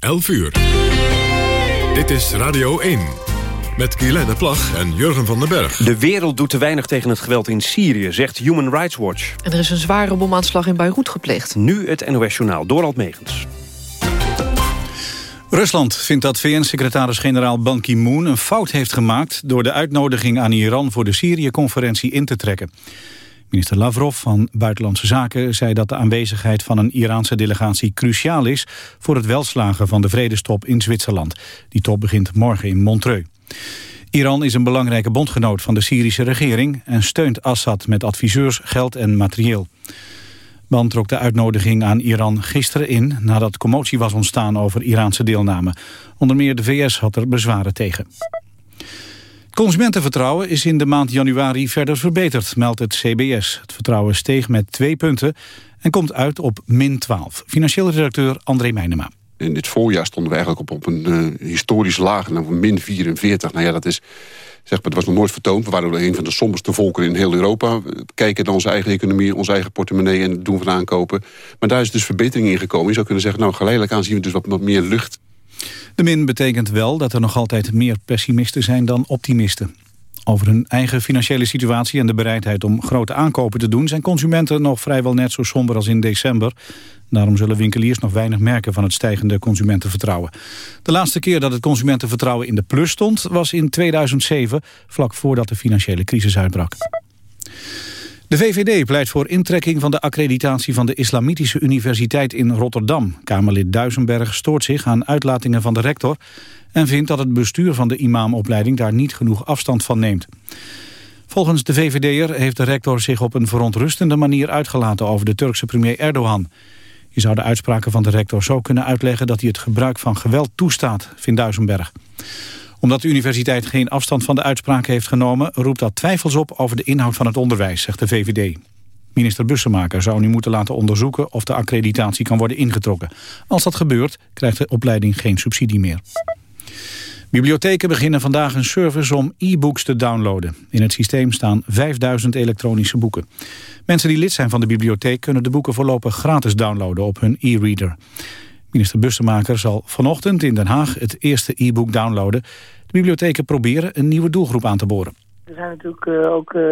11 uur. Dit is Radio 1. Met Guylaine Plag en Jurgen van den Berg. De wereld doet te weinig tegen het geweld in Syrië, zegt Human Rights Watch. En er is een zware bomaanslag in Beirut gepleegd. Nu het NOS Journaal, Dorald Megens. Rusland vindt dat VN-secretaris-generaal Ban Ki-moon een fout heeft gemaakt... door de uitnodiging aan Iran voor de Syrië-conferentie in te trekken. Minister Lavrov van Buitenlandse Zaken zei dat de aanwezigheid van een Iraanse delegatie cruciaal is voor het welslagen van de vredestop in Zwitserland. Die top begint morgen in Montreux. Iran is een belangrijke bondgenoot van de Syrische regering en steunt Assad met adviseurs, geld en materieel. Ban trok de uitnodiging aan Iran gisteren in nadat commotie was ontstaan over Iraanse deelname. Onder meer de VS had er bezwaren tegen. Consumentenvertrouwen is in de maand januari verder verbeterd, meldt het CBS. Het vertrouwen steeg met twee punten en komt uit op min 12. Financieel redacteur André Meijnema. In dit voorjaar stonden we eigenlijk op, op een uh, historisch laag, nou, min 44. Nou ja, dat is, zeg maar, het was nog nooit vertoond. We waren een van de somberste volken in heel Europa. We kijken naar onze eigen economie, onze eigen portemonnee en doen van aankopen. Maar daar is dus verbetering in gekomen. Je zou kunnen zeggen, nou geleidelijk aan zien we dus wat, wat meer lucht de min betekent wel dat er nog altijd meer pessimisten zijn dan optimisten. Over hun eigen financiële situatie en de bereidheid om grote aankopen te doen... zijn consumenten nog vrijwel net zo somber als in december. Daarom zullen winkeliers nog weinig merken van het stijgende consumentenvertrouwen. De laatste keer dat het consumentenvertrouwen in de plus stond... was in 2007, vlak voordat de financiële crisis uitbrak. De VVD pleit voor intrekking van de accreditatie van de Islamitische Universiteit in Rotterdam. Kamerlid Duisenberg stoort zich aan uitlatingen van de rector... en vindt dat het bestuur van de imamopleiding daar niet genoeg afstand van neemt. Volgens de VVD'er heeft de rector zich op een verontrustende manier uitgelaten over de Turkse premier Erdogan. Je zou de uitspraken van de rector zo kunnen uitleggen dat hij het gebruik van geweld toestaat, vindt Duisenberg omdat de universiteit geen afstand van de uitspraak heeft genomen... roept dat twijfels op over de inhoud van het onderwijs, zegt de VVD. Minister Bussemaker zou nu moeten laten onderzoeken... of de accreditatie kan worden ingetrokken. Als dat gebeurt, krijgt de opleiding geen subsidie meer. Bibliotheken beginnen vandaag een service om e-books te downloaden. In het systeem staan 5000 elektronische boeken. Mensen die lid zijn van de bibliotheek kunnen de boeken voorlopig gratis downloaden op hun e-reader. Minister Bussemaker zal vanochtend in Den Haag het eerste e-book downloaden. De bibliotheken proberen een nieuwe doelgroep aan te boren. Er zijn natuurlijk uh, ook uh,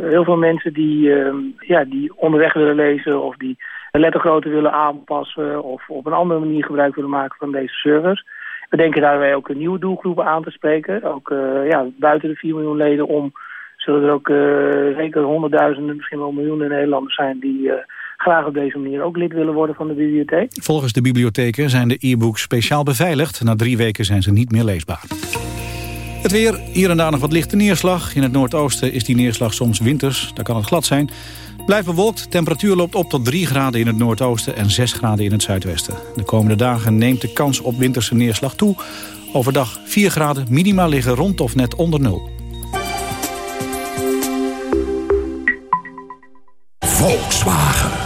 heel veel mensen die, uh, ja, die onderweg willen lezen... of die lettergrootte willen aanpassen... of op een andere manier gebruik willen maken van deze servers. We denken daarbij ook een nieuwe doelgroep aan te spreken. Ook ja, buiten de 4 miljoen leden om... zullen er ook zeker honderdduizenden, misschien wel miljoenen Nederlanders zijn... die graag op deze manier ook lid willen worden van de bibliotheek. Volgens de bibliotheken zijn de e-books speciaal beveiligd. Na drie weken zijn ze niet meer leesbaar. Het weer, hier en daar nog wat lichte neerslag. In het noordoosten is die neerslag soms winters, daar kan het glad zijn. Blijft bewolkt, temperatuur loopt op tot 3 graden in het noordoosten... en 6 graden in het zuidwesten. De komende dagen neemt de kans op winterse neerslag toe. Overdag 4 graden, minima liggen rond of net onder nul. Volkswagen.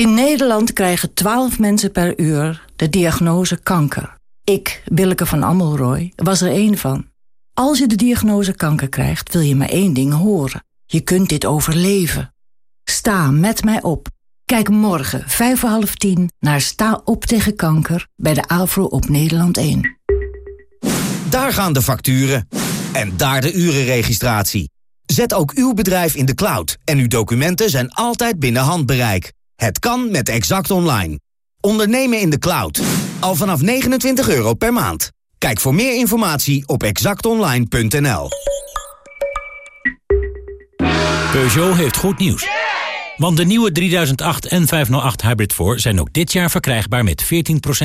In Nederland krijgen 12 mensen per uur de diagnose kanker. Ik, Willeke van Ammelrooy, was er één van. Als je de diagnose kanker krijgt, wil je maar één ding horen. Je kunt dit overleven. Sta met mij op. Kijk morgen, vijf voor half tien, naar Sta op tegen kanker... bij de AVRO op Nederland 1. Daar gaan de facturen. En daar de urenregistratie. Zet ook uw bedrijf in de cloud en uw documenten zijn altijd binnen handbereik. Het kan met Exact Online. Ondernemen in de cloud. Al vanaf 29 euro per maand. Kijk voor meer informatie op exactonline.nl. Peugeot heeft goed nieuws. Want de nieuwe 3008 en 508 Hybrid 4 zijn ook dit jaar verkrijgbaar met 14%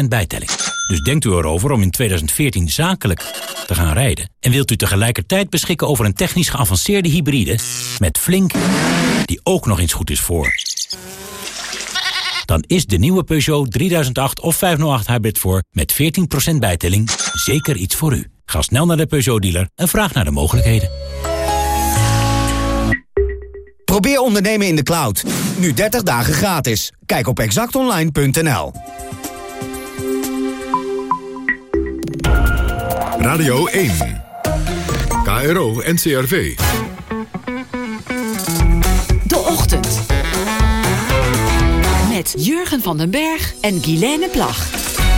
bijtelling. Dus denkt u erover om in 2014 zakelijk te gaan rijden? En wilt u tegelijkertijd beschikken over een technisch geavanceerde hybride... met Flink, die ook nog eens goed is voor... Dan is de nieuwe Peugeot 3008 of 508 Hybrid voor... met 14% bijtelling zeker iets voor u. Ga snel naar de Peugeot-dealer en vraag naar de mogelijkheden. Probeer ondernemen in de cloud. Nu 30 dagen gratis. Kijk op exactonline.nl. Radio 1. KRO NCRV. De Ochtend. Met Jurgen van den Berg en Guilaine Plag.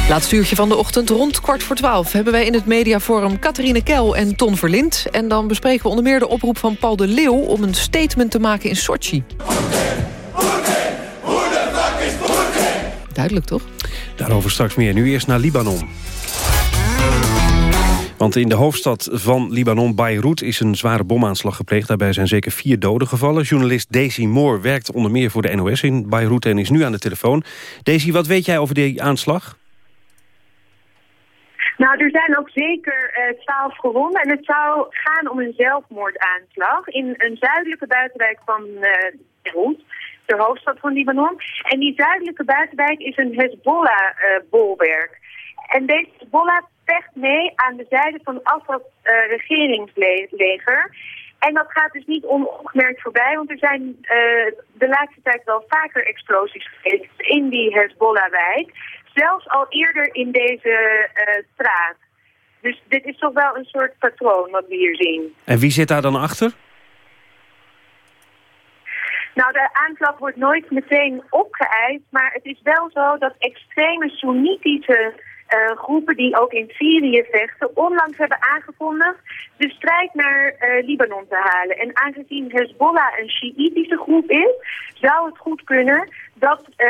Laatste uurtje van de ochtend, rond kwart voor twaalf... hebben wij in het mediaforum Catharine Kel en Ton Verlind. En dan bespreken we onder meer de oproep van Paul de Leeuw... om een statement te maken in Sochi. Duidelijk, toch? Daarover straks meer. Nu eerst naar Libanon. Want in de hoofdstad van Libanon, Beirut, is een zware bomaanslag gepleegd. Daarbij zijn zeker vier doden gevallen. Journalist Daisy Moore werkt onder meer voor de NOS in Beirut... en is nu aan de telefoon. Daisy, wat weet jij over die aanslag? Nou, er zijn ook zeker eh, twaalf gewonden. En het zou gaan om een zelfmoordaanslag in een zuidelijke buitenwijk van uh, Beirut, de hoofdstad van Libanon. En die zuidelijke buitenwijk is een Hezbollah-bolwerk. en deze Hezbollah vecht mee aan de zijde van Assad uh, regeringsleger. En dat gaat dus niet onopgemerkt voorbij, want er zijn uh, de laatste tijd wel vaker explosies geweest in die Hezbollah-wijk. Zelfs al eerder in deze uh, straat. Dus dit is toch wel een soort patroon wat we hier zien. En wie zit daar dan achter? Nou, de aanklacht wordt nooit meteen opgeëist, maar het is wel zo dat extreme Soenitische uh, groepen die ook in Syrië vechten, onlangs hebben aangekondigd de strijd naar uh, Libanon te halen. En aangezien Hezbollah een Shiïtische groep is, zou het goed kunnen dat uh,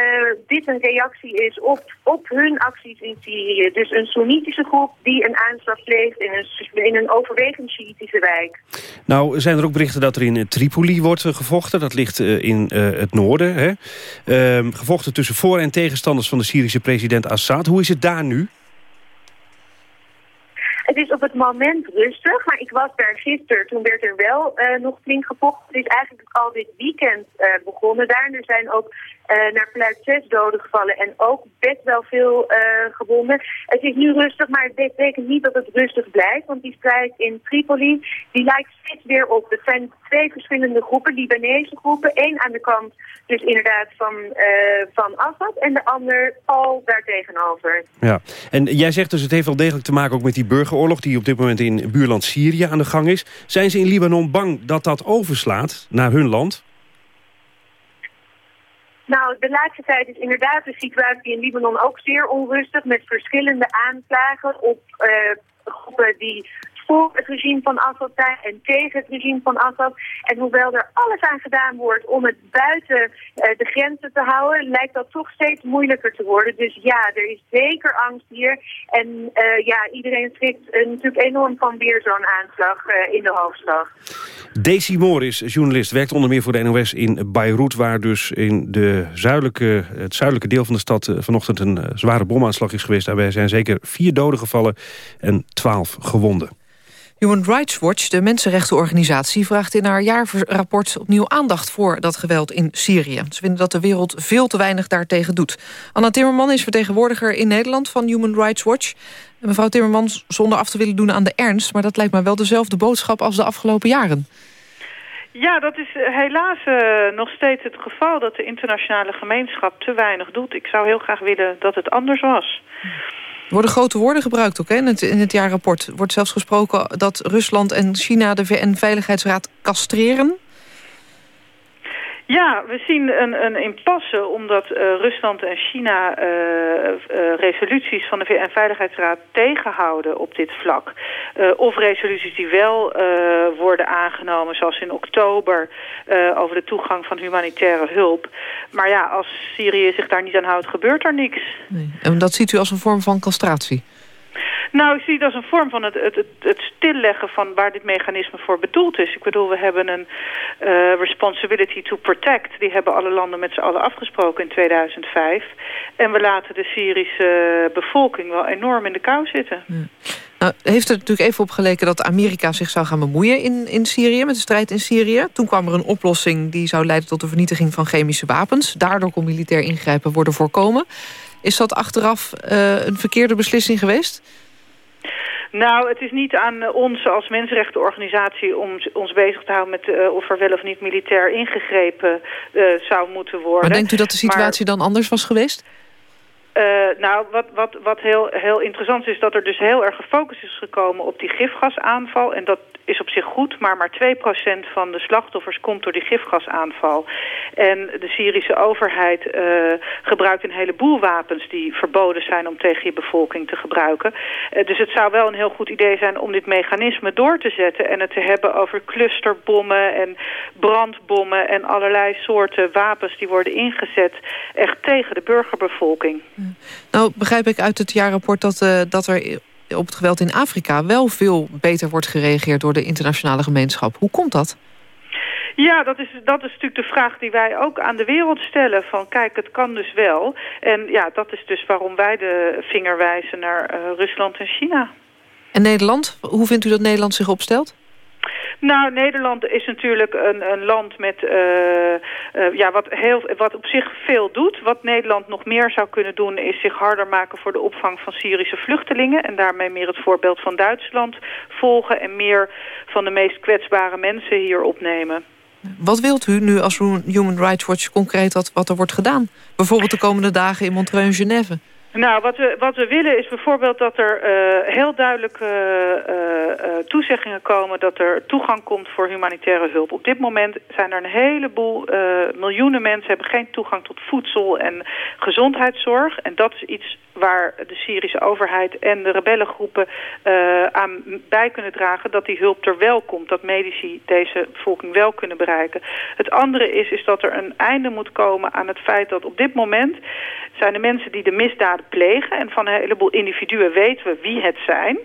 dit een reactie is op, op hun acties in Syrië. Dus een Soenitische groep die een aanslag pleegt in een, in een overwegend Shiïtische wijk. Nou, zijn er ook berichten dat er in Tripoli wordt gevochten. Dat ligt in het noorden. Hè? Ehm, gevochten tussen voor- en tegenstanders van de Syrische president Assad. Hoe is het daar nu? Het is op het moment rustig, maar ik was daar gisteren. Toen werd er wel uh, nog flink gevochten. Het is eigenlijk al dit weekend uh, begonnen daar. Er zijn ook uh, naar fluit zes doden gevallen en ook best wel veel gewonden. Het is nu rustig, maar het betekent niet dat het rustig blijft. Want die strijd in Tripoli, die lijkt steeds weer op. Het zijn twee verschillende groepen, Libanese groepen. Eén aan de kant dus inderdaad van, van Assad en de ander al daartegenover. Ja, en jij zegt dus het heeft wel degelijk te maken ook met die burgeroorlog... die op dit moment in buurland Syrië aan de gang is. Zijn ze in Libanon bang dat dat overslaat naar hun land? Nou, de laatste tijd is inderdaad de situatie in Libanon ook zeer onrustig... met verschillende aanklagen op uh, groepen die voor het regime van Assad en tegen het regime van Assad. En hoewel er alles aan gedaan wordt om het buiten uh, de grenzen te houden, lijkt dat toch steeds moeilijker te worden. Dus ja, er is zeker angst hier. En uh, ja, iedereen schrikt uh, natuurlijk enorm van weer zo'n aanslag in de hoofdstad. Daisy Moore is journalist, werkt onder meer voor de NOS in Beirut... waar dus in de zuidelijke, het zuidelijke deel van de stad vanochtend een zware bomaanslag is geweest. Daarbij zijn zeker vier doden gevallen en twaalf gewonden. Human Rights Watch, de mensenrechtenorganisatie... vraagt in haar jaarrapport opnieuw aandacht voor dat geweld in Syrië. Ze vinden dat de wereld veel te weinig daartegen doet. Anna Timmerman is vertegenwoordiger in Nederland van Human Rights Watch. En mevrouw Timmerman, zonder af te willen doen aan de ernst... maar dat lijkt mij wel dezelfde boodschap als de afgelopen jaren. Ja, dat is helaas uh, nog steeds het geval... dat de internationale gemeenschap te weinig doet. Ik zou heel graag willen dat het anders was. Er worden grote woorden gebruikt ook hè? In, het, in het jaarrapport. Wordt zelfs gesproken dat Rusland en China de VN-veiligheidsraad castreren. Ja, we zien een, een impasse omdat uh, Rusland en China uh, uh, resoluties van de VN-veiligheidsraad tegenhouden op dit vlak. of resoluties die wel worden aangenomen, zoals in oktober, over de toegang van humanitaire hulp. Maar ja, als Syrië zich daar niet aan houdt, gebeurt er niks. Nee. En dat ziet u als een vorm van castratie? Nou, ik zie het als een vorm van het, het, het, het stilleggen van waar dit mechanisme voor bedoeld is. Ik bedoel, we hebben een uh, responsibility to protect. Die hebben alle landen met z'n allen afgesproken in 2005. En we laten de Syrische bevolking wel enorm in de kou zitten. Nou, heeft er natuurlijk even op geleken dat Amerika zich zou gaan bemoeien in, in Syrië, met de strijd in Syrië. Toen kwam er een oplossing die zou leiden tot de vernietiging van chemische wapens. Daardoor kon militair ingrijpen worden voorkomen. Is dat achteraf uh, een verkeerde beslissing geweest? Nou, het is niet aan ons als mensenrechtenorganisatie om ons bezig te houden met uh, of er wel of niet militair ingegrepen uh, zou moeten worden. Maar denkt u dat de situatie maar... dan anders was geweest? Uh, nou, wat, wat, wat heel, heel interessant is, dat er dus heel erg gefocust is gekomen op die gifgasaanval. En dat is op zich goed, maar maar 2% van de slachtoffers komt door die gifgasaanval. En de Syrische overheid uh, gebruikt een heleboel wapens die verboden zijn om tegen je bevolking te gebruiken. Uh, dus het zou wel een heel goed idee zijn om dit mechanisme door te zetten en het te hebben over clusterbommen en brandbommen en allerlei soorten wapens die worden ingezet echt tegen de burgerbevolking. Nou, begrijp ik uit het jaarrapport dat, uh, dat er op het geweld in Afrika... wel veel beter wordt gereageerd door de internationale gemeenschap. Hoe komt dat? Ja, dat is, dat is natuurlijk de vraag die wij ook aan de wereld stellen. Van kijk, het kan dus wel. En ja, dat is dus waarom wij de vinger wijzen naar uh, Rusland en China. En Nederland? Hoe vindt u dat Nederland zich opstelt? Nou, Nederland is natuurlijk een, een land met, uh, uh, ja, wat, heel, wat op zich veel doet. Wat Nederland nog meer zou kunnen doen is zich harder maken voor de opvang van Syrische vluchtelingen. En daarmee meer het voorbeeld van Duitsland volgen en meer van de meest kwetsbare mensen hier opnemen. Wat wilt u nu als Human Rights Watch concreet wat, wat er wordt gedaan? Bijvoorbeeld de komende dagen in Montreux en Genève. Nou, wat we, wat we willen is bijvoorbeeld dat er uh, heel duidelijk uh, uh, toezeggingen komen... dat er toegang komt voor humanitaire hulp. Op dit moment zijn er een heleboel miljoenen mensen... hebben geen toegang tot voedsel en gezondheidszorg. En dat is iets waar de Syrische overheid en de rebellengroepen aan bij kunnen dragen... dat die hulp er wel komt, dat medici deze bevolking wel kunnen bereiken. Het andere is, is dat er een einde moet komen aan het feit dat op dit moment... zijn de mensen die de misdaden plegen. En van een heleboel individuen weten we wie het zijn.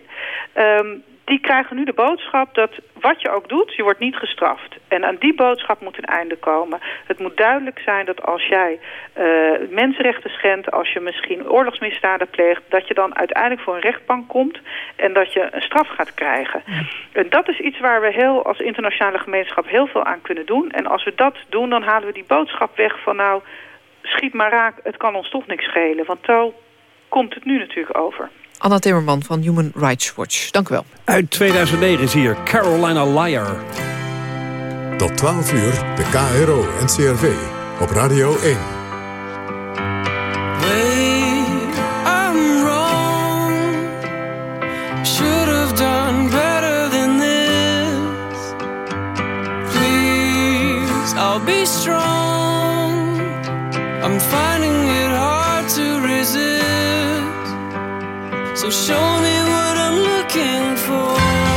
Um, die krijgen nu de boodschap dat wat je ook doet, je wordt niet gestraft. En aan die boodschap moet een einde komen. Het moet duidelijk zijn dat als jij uh, mensenrechten schendt... als je misschien oorlogsmisdaden pleegt... dat je dan uiteindelijk voor een rechtbank komt... en dat je een straf gaat krijgen. En dat is iets waar we heel als internationale gemeenschap heel veel aan kunnen doen. En als we dat doen, dan halen we die boodschap weg van... nou, schiet maar raak, het kan ons toch niks schelen. Want zo komt het nu natuurlijk over. Anna Timmerman van Human Rights Watch. Dank u wel. Uit 2009 is hier Carolina Liar. Tot 12 uur de KRO en CRV op Radio 1. I'll be strong. I'm finding it So show me what I'm looking for.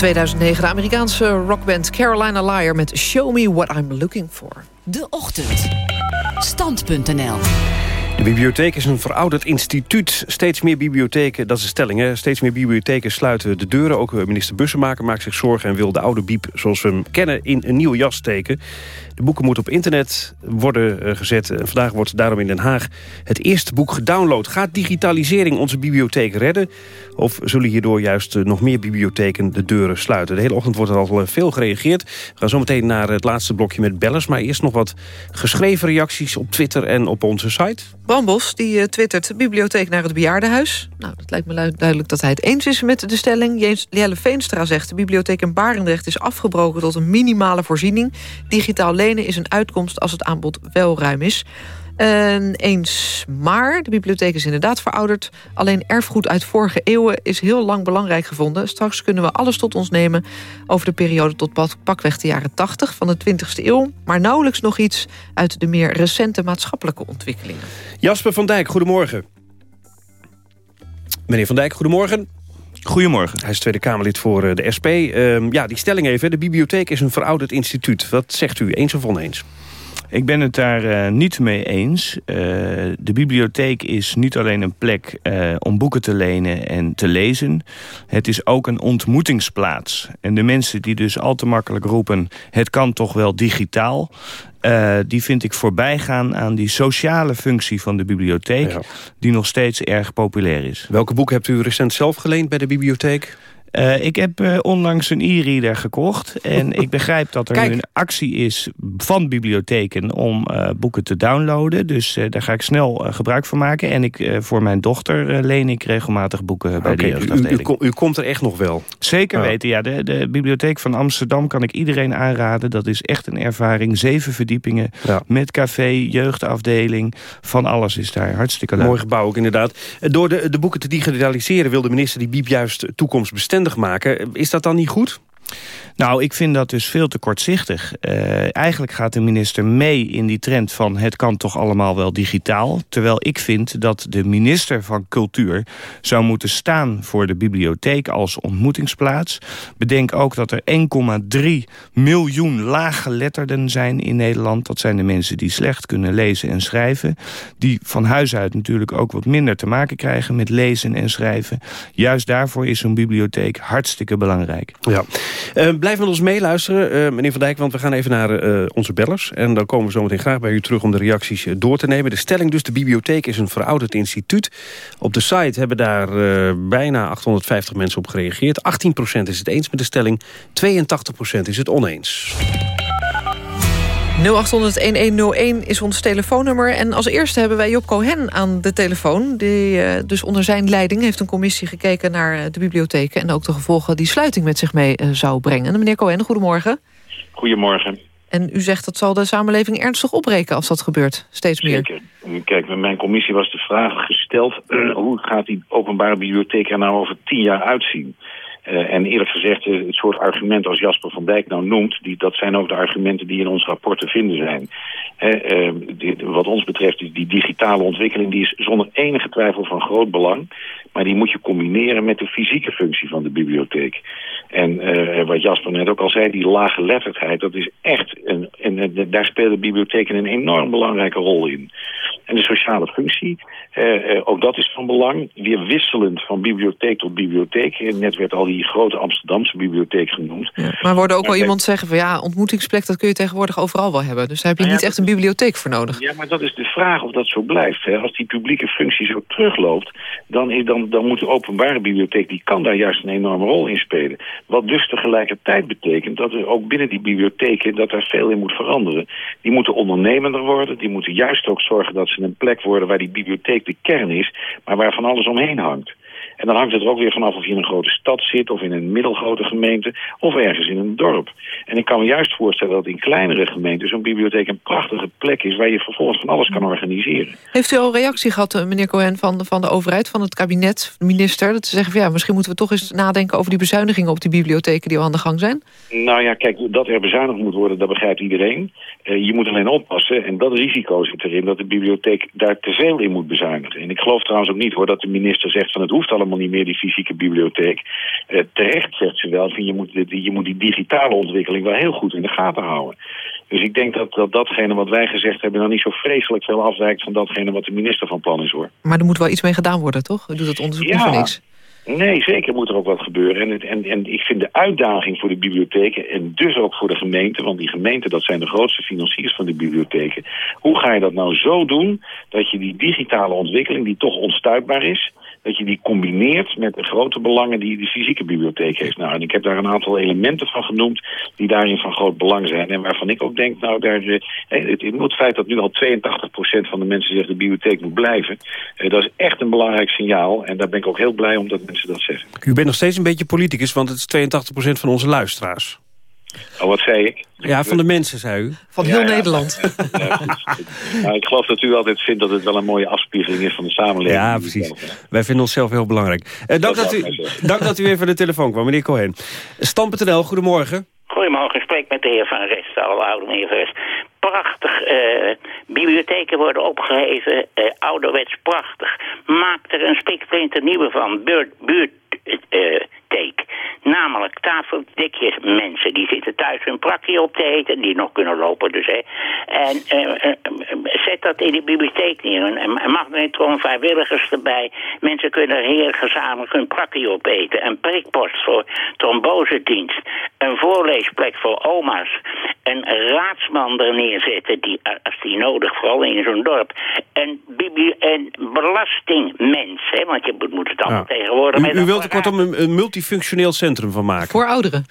2009 de Amerikaanse rockband Carolina Liar met Show Me What I'm Looking For. De Ochtend. Stand.nl De bibliotheek is een verouderd instituut. Steeds meer bibliotheken, dat is de stelling, hè? steeds meer bibliotheken sluiten de deuren. Ook eh, minister Bussemaker maakt zich zorgen en wil de oude biep zoals we hem kennen in een nieuwe jas steken. De boeken moeten op internet worden eh, gezet. Vandaag wordt daarom in Den Haag het eerste boek gedownload. Gaat digitalisering onze bibliotheek redden? Of zullen hierdoor juist eh, nog meer bibliotheken de deuren sluiten? De hele ochtend wordt er al veel gereageerd. We gaan zo meteen naar het laatste blokje met bellers. Maar eerst nog wat geschreven reacties op Twitter en op onze site. Bram Bos die uh, twittert bibliotheek naar het bejaardenhuis. Nou, dat lijkt me duidelijk dat hij het eens is met de stelling. Jelle Veenstra zegt de bibliotheek in Barendrecht is afgebroken tot een minimale voorziening. Digitaal lenen is een uitkomst als het aanbod wel ruim is. En eens maar, de bibliotheek is inderdaad verouderd. Alleen erfgoed uit vorige eeuwen is heel lang belangrijk gevonden. Straks kunnen we alles tot ons nemen over de periode tot pakweg de jaren 80 van de 20e eeuw. Maar nauwelijks nog iets uit de meer recente maatschappelijke ontwikkelingen. Jasper van Dijk, goedemorgen. Meneer van Dijk, goedemorgen. Goedemorgen. Hij is Tweede Kamerlid voor eh, de SP. Uh, ja, die stelling even. De bibliotheek is een verouderd instituut. Wat zegt u, eens of oneens? Ik ben het daar uh, niet mee eens. Uh, de bibliotheek is niet alleen een plek uh, om boeken te lenen en te lezen. Het is ook een ontmoetingsplaats. En de mensen die dus al te makkelijk roepen... het kan toch wel digitaal... Uh, die vind ik voorbij gaan aan die sociale functie van de bibliotheek... Ja. die nog steeds erg populair is. Welke boek hebt u recent zelf geleend bij de bibliotheek? Uh, ik heb uh, onlangs een e-reader gekocht. En ik begrijp dat er Kijk. nu een actie is van bibliotheken om uh, boeken te downloaden. Dus daar ga ik snel gebruik van maken. En ik, voor mijn dochter leen ik regelmatig boeken bij okay, de jeugdafdeling. U, u, u, komt er echt nog wel? Zeker oh. weten, ja. De, de, bibliotheek van Amsterdam kan ik iedereen aanraden. Dat is echt een ervaring. Zeven verdiepingen ja. met café, jeugdafdeling. Van alles is daar. Hartstikke leuk. Mooi gebouw ook inderdaad. Door de, de boeken te digitaliseren wil de minister die biep juist toekomstbestendig maken. Is dat dan niet goed? Nou, ik vind dat dus veel te kortzichtig. Uh, eigenlijk gaat de minister mee in die trend van... het kan toch allemaal wel digitaal. Terwijl ik vind dat de minister van Cultuur... zou moeten staan voor de bibliotheek als ontmoetingsplaats. Bedenk ook dat er 1,3 miljoen laaggeletterden zijn in Nederland. Dat zijn de mensen die slecht kunnen lezen en schrijven. Die van huis uit natuurlijk ook wat minder te maken krijgen... met lezen en schrijven. Juist daarvoor is zo'n bibliotheek hartstikke belangrijk. Ja. Uh, blijf met ons meeluisteren, uh, meneer Van Dijk, want we gaan even naar uh, onze bellers. En dan komen we zo meteen graag bij u terug om de reacties door te nemen. De stelling dus, de bibliotheek is een verouderd instituut. Op de site hebben daar bijna 850 mensen op gereageerd. 18% is het eens met de stelling, 82% is het oneens. 0800-1101 is ons telefoonnummer. En als eerste hebben wij Job Cohen aan de telefoon. Die uh, dus onder zijn leiding heeft een commissie gekeken naar de bibliotheken... en ook de gevolgen die sluiting met zich mee uh, zou brengen. Meneer Cohen, goedemorgen. Goedemorgen. En u zegt dat zal de samenleving ernstig opbreken als dat gebeurt, steeds meer. Zeker. Kijk, met mijn commissie was de vraag gesteld... Uh, hoe gaat die openbare bibliotheek er nou over tien jaar uitzien? Uh, en eerlijk gezegd, uh, het soort argumenten als Jasper van Dijk nou noemt... Die, dat zijn ook de argumenten die in ons rapport te vinden zijn. Uh, dit, wat ons betreft is die digitale ontwikkeling... die is zonder enige twijfel van groot belang. Maar die moet je combineren met de fysieke functie van de bibliotheek. En wat Jasper net ook al zei, die lage letterdheid... dat is echt, een, en daar spelen bibliotheken een enorm belangrijke rol in. En de sociale functie, ook dat is van belang. Weer wisselend van bibliotheek tot bibliotheek. Net werd al die grote Amsterdamse bibliotheek genoemd. Ja, maar hoorde ook wel iemand zeggen van ja, ontmoetingsplek dat kun je tegenwoordig overal wel hebben. Dus daar heb je Nou niet echt een bibliotheek voor nodig. Ja, maar dat is de vraag of dat zo blijft. Hè. Als die publieke functie zo terugloopt, dan, is, dan, moet de openbare bibliotheek, die kan daar juist een enorme rol in spelen. Wat dus tegelijkertijd betekent dat er ook binnen die bibliotheken, dat er veel in moet veranderen. Die moeten ondernemender worden, die moeten juist ook zorgen dat ze een plek worden waar die bibliotheek de kern is, maar waar van alles omheen hangt. En dan hangt het er ook weer vanaf of je in een grote stad zit... of in een middelgrote gemeente of ergens in een dorp. En ik kan me juist voorstellen dat in kleinere gemeenten... zo'n bibliotheek een prachtige plek is... waar je vervolgens van alles kan organiseren. Heeft u al reactie gehad, eh, meneer Cohen, van de, van de overheid, van het kabinet, de minister... dat ze zeggen van ja, misschien moeten we toch eens nadenken... over die bezuinigingen op die bibliotheken die al aan de gang zijn? Nou ja, kijk, dat er bezuinigd moet worden, dat begrijpt iedereen. Uh, je moet alleen oppassen, en dat risico zit erin... dat de bibliotheek daar te veel in moet bezuinigen. En ik geloof trouwens ook niet hoor dat de minister zegt van het hoeft allemaal niet meer, die fysieke bibliotheek. Eh, terecht zegt ze wel, van je, moet, die- je moet die digitale ontwikkeling wel heel goed in de gaten houden. Dus ik denk dat, dat datgene wat wij gezegd hebben... dan niet zo vreselijk veel afwijkt van datgene wat de minister van plan is, hoor. Maar er moet wel iets mee gedaan worden, toch? Doet het onderzoek niet voor niks. Nee, zeker moet er ook wat gebeuren. En, en, en ik vind de uitdaging voor de bibliotheken en dus ook voor de gemeente... want die gemeenten dat zijn de grootste financiers van de bibliotheken... hoe ga je dat nou zo doen dat je die digitale ontwikkeling... die toch onstuitbaar is, dat je die combineert met de grote belangen... die de fysieke bibliotheek heeft. Nou, en ik heb daar een aantal elementen van genoemd... die daarin van groot belang zijn. En waarvan ik ook denk, nou, daar, eh, het, het, feit dat nu al 82% van de mensen zegt... de bibliotheek moet blijven, eh, dat is echt een belangrijk signaal. En daar ben ik ook heel blij om dat mensen dat zeggen. U bent nog steeds een beetje politicus, want het is 82% van onze luisteraars. Oh, wat zei ik? Ja, van de mensen, zei u. Van heel Nederland. Nou, ik geloof dat u altijd vindt dat het wel een mooie afspiegeling is van de samenleving. Ja, precies. Wij vinden onszelf heel belangrijk. Eh, dank, dat u, dank dat u even de telefoon kwam, meneer Cohen. Stam.nl, goedemorgen. Goedemorgen, ik spreek met de heer Van Rest, de oude meneer Van Rest. Prachtig, eh, bibliotheken worden opgeheven, eh, ouderwets prachtig. Maak er een spiksplinter nieuwe van, buurt, buurttheek. Namelijk tafeldikjes mensen, die zitten thuis hun prakje op te eten, die nog kunnen lopen dus, hè. En eh, eh, zet dat in de bibliotheek neer en, mag er gewoon vrijwilligers erbij. Mensen kunnen hier gezamenlijk hun prakje opeten. Een prikpost voor trombosedienst. Een voorleesplek voor oma's. Een raadsman er neerzetten, die, eh, als die nodig, vooral in zo'n dorp. Een, een belastingmens, hè, want je moet, het allemaal tegenwoordig U, u een wilt kortom een, een multifunctioneel centrum van maken. Voor ouderen.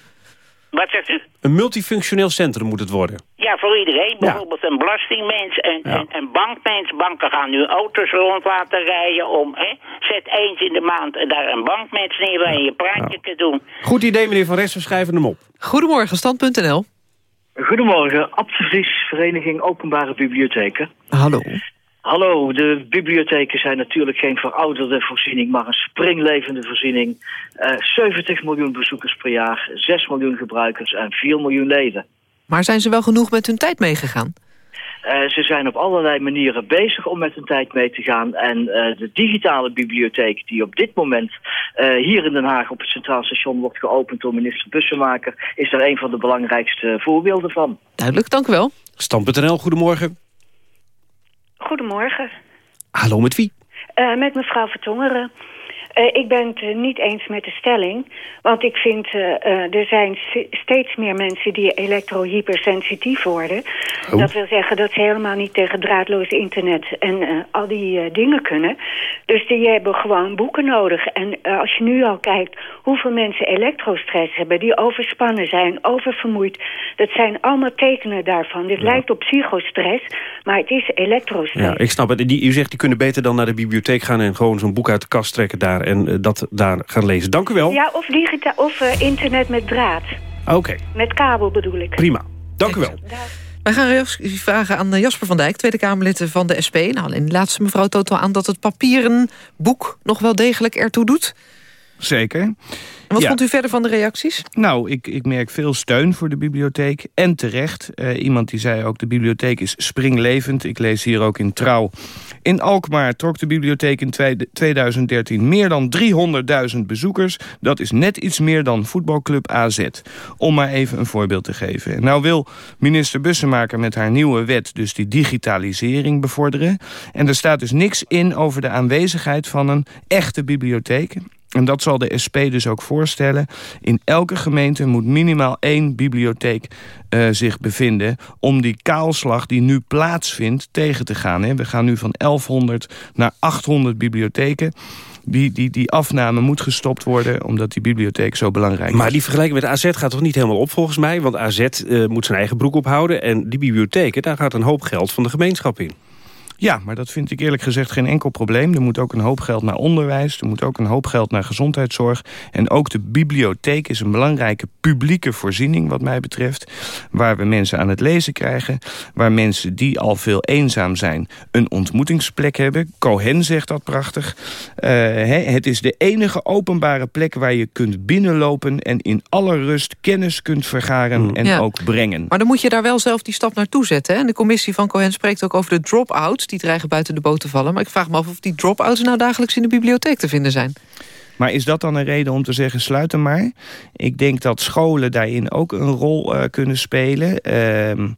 Wat zegt u? Een multifunctioneel centrum moet het worden. Ja, voor iedereen. Bijvoorbeeld een belastingmens, een, een, een bankmens. Banken gaan nu auto's rond laten rijden om... Hè, zet eens in de maand daar een bankmens neer waar je je praatje kunt doen. Goed idee, meneer Van Rest, we schrijven hem op. Goedemorgen, stand.nl. Goedemorgen, Abtevries, Vereniging Openbare Bibliotheken. Hallo. Hallo, de bibliotheken zijn natuurlijk geen verouderde voorziening, maar een springlevende voorziening. Eh 70 miljoen bezoekers per jaar, 6 miljoen gebruikers en 4 miljoen leden. Maar zijn ze wel genoeg met hun tijd meegegaan? Eh, ze zijn op allerlei manieren bezig om met hun tijd mee te gaan. En eh, de digitale bibliotheek die op dit moment eh, hier in Den Haag op het Centraal Station wordt geopend door minister Bussemaker... is daar een van de belangrijkste voorbeelden van. Duidelijk, dank u wel. Stam.nl, goedemorgen. Goedemorgen, Hallo, met wie? Eh, met mevrouw Vertongeren. Eh, ik ben het eh, niet eens met de stelling. Want ik vind, eh, er zijn steeds meer mensen die elektro-hypersensitief worden. Oh. Dat wil zeggen dat ze helemaal niet tegen draadloos internet en al die dingen kunnen. Dus die hebben gewoon boeken nodig. En als je nu al kijkt hoeveel mensen elektrostress hebben... die overspannen zijn, oververmoeid. Dat zijn allemaal tekenen daarvan. Dit lijkt op psychostress, maar het is elektrostress. Ja, ik snap het. Die, u zegt, die kunnen beter dan naar de bibliotheek gaan... en gewoon zo'n boek uit de kast trekken daar en eh, dat daar gaan lezen. Dank u wel. Ja, of, digita of eh, internet met draad. Oké, Met kabel bedoel ik. prima. Dank u wel. Wij gaan vragen aan eh, Jasper van Dijk, Tweede Kamerlid van de SP. Nou, alleen laatste mevrouw toont al aan dat het papieren boek nog wel degelijk ertoe doet. Zeker. En wat Ja. vond u verder van de reacties? Nou, ik, ik merk veel steun voor de bibliotheek. En terecht. Eh, iemand die zei ook, de bibliotheek is springlevend. Ik lees hier ook in Trouw. In Alkmaar trok de bibliotheek in tweede- 2013 meer dan 300.000 bezoekers. Dat is net iets meer dan voetbalclub AZ. Om maar even een voorbeeld te geven. Nou wil minister Bussemaker met haar nieuwe wet... dus die digitalisering bevorderen. En er staat dus niks in over de aanwezigheid van een echte bibliotheek. En dat zal de SP dus ook voorstellen. In elke gemeente moet minimaal één bibliotheek eh, zich bevinden... om die kaalslag die nu plaatsvindt tegen te gaan. Hè. We gaan nu van 1100 naar 800 bibliotheken. Die, die, die afname moet gestopt worden, omdat die bibliotheek zo belangrijk is. Maar die vergelijking met AZ gaat toch niet helemaal op volgens mij? Want AZ eh, moet zijn eigen broek ophouden. En die bibliotheken, daar gaat een hoop geld van de gemeenschap in. Ja, maar dat vind ik eerlijk gezegd geen enkel probleem. Er moet ook een hoop geld naar onderwijs. Er moet ook een hoop geld naar gezondheidszorg. En ook de bibliotheek is een belangrijke publieke voorziening wat mij betreft. Waar we mensen aan het lezen krijgen. Waar mensen die al veel eenzaam zijn een ontmoetingsplek hebben. Cohen zegt dat prachtig. Eh, het is de enige openbare plek waar je kunt binnenlopen... en in alle rust kennis kunt vergaren en Ja. ook brengen. Maar dan moet je daar wel zelf die stap naartoe zetten. Hè? En de commissie van Cohen spreekt ook over de drop-outs... die dreigen buiten de boot te vallen. Maar ik vraag me af of die drop-outs nou dagelijks in de bibliotheek te vinden zijn. Maar is dat dan een reden om te zeggen sluit hem maar? Ik denk dat scholen daarin ook een rol uh, kunnen spelen. Ehm,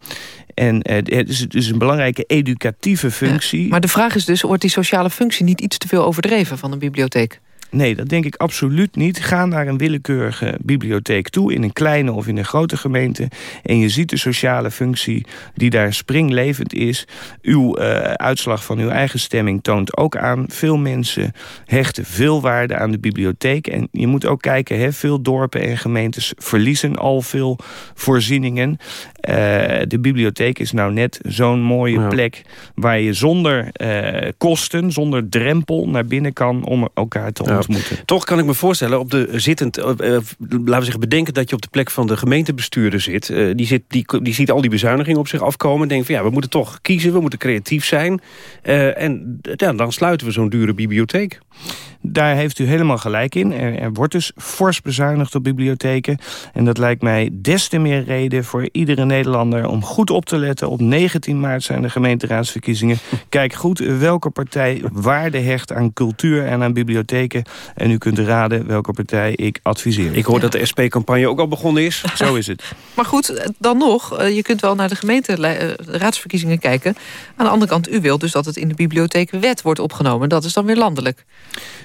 en uh, het is dus een belangrijke educatieve functie. Ja, maar de vraag is dus, wordt die sociale functie niet iets te veel overdreven van een bibliotheek? Nee, dat denk ik absoluut niet. Ga naar een willekeurige bibliotheek toe... in een kleine of in een grote gemeente... en je ziet de sociale functie die daar springlevend is. Uw uh, uitslag van uw eigen stemming toont ook aan... veel mensen hechten veel waarde aan de bibliotheek. En je moet ook kijken, hè, veel dorpen en gemeentes... verliezen al veel voorzieningen. Uh, de bibliotheek is nou net zo'n mooie ja. plek... waar je zonder uh, kosten, zonder drempel naar binnen kan... om elkaar te ontmoeten. Ja. Toch kan ik me voorstellen, op de zittend, uh, laten we zeggen, bedenken dat je op de plek van de gemeentebestuurder zit. Uh, die, zit die, die ziet al die bezuinigingen op zich afkomen. Denkt van ja, we moeten toch kiezen, we moeten creatief zijn. En ja, dan sluiten we zo'n dure bibliotheek. Daar heeft u helemaal gelijk in. Er, er, wordt dus fors bezuinigd op bibliotheken. En dat lijkt mij des te meer reden voor iedere Nederlander... om goed op te letten. Op 19 maart zijn de gemeenteraadsverkiezingen. Kijk goed welke partij waarde hecht aan cultuur en aan bibliotheken. En u kunt raden welke partij ik adviseer. Ik hoor ja. dat de SP-campagne ook al begonnen is. Zo is het. Maar goed, dan nog. Je kunt wel naar de gemeenteraadsverkiezingen kijken. Aan de andere kant, u wilt dus dat het in de bibliothekenwet wordt opgenomen. Dat is dan weer landelijk.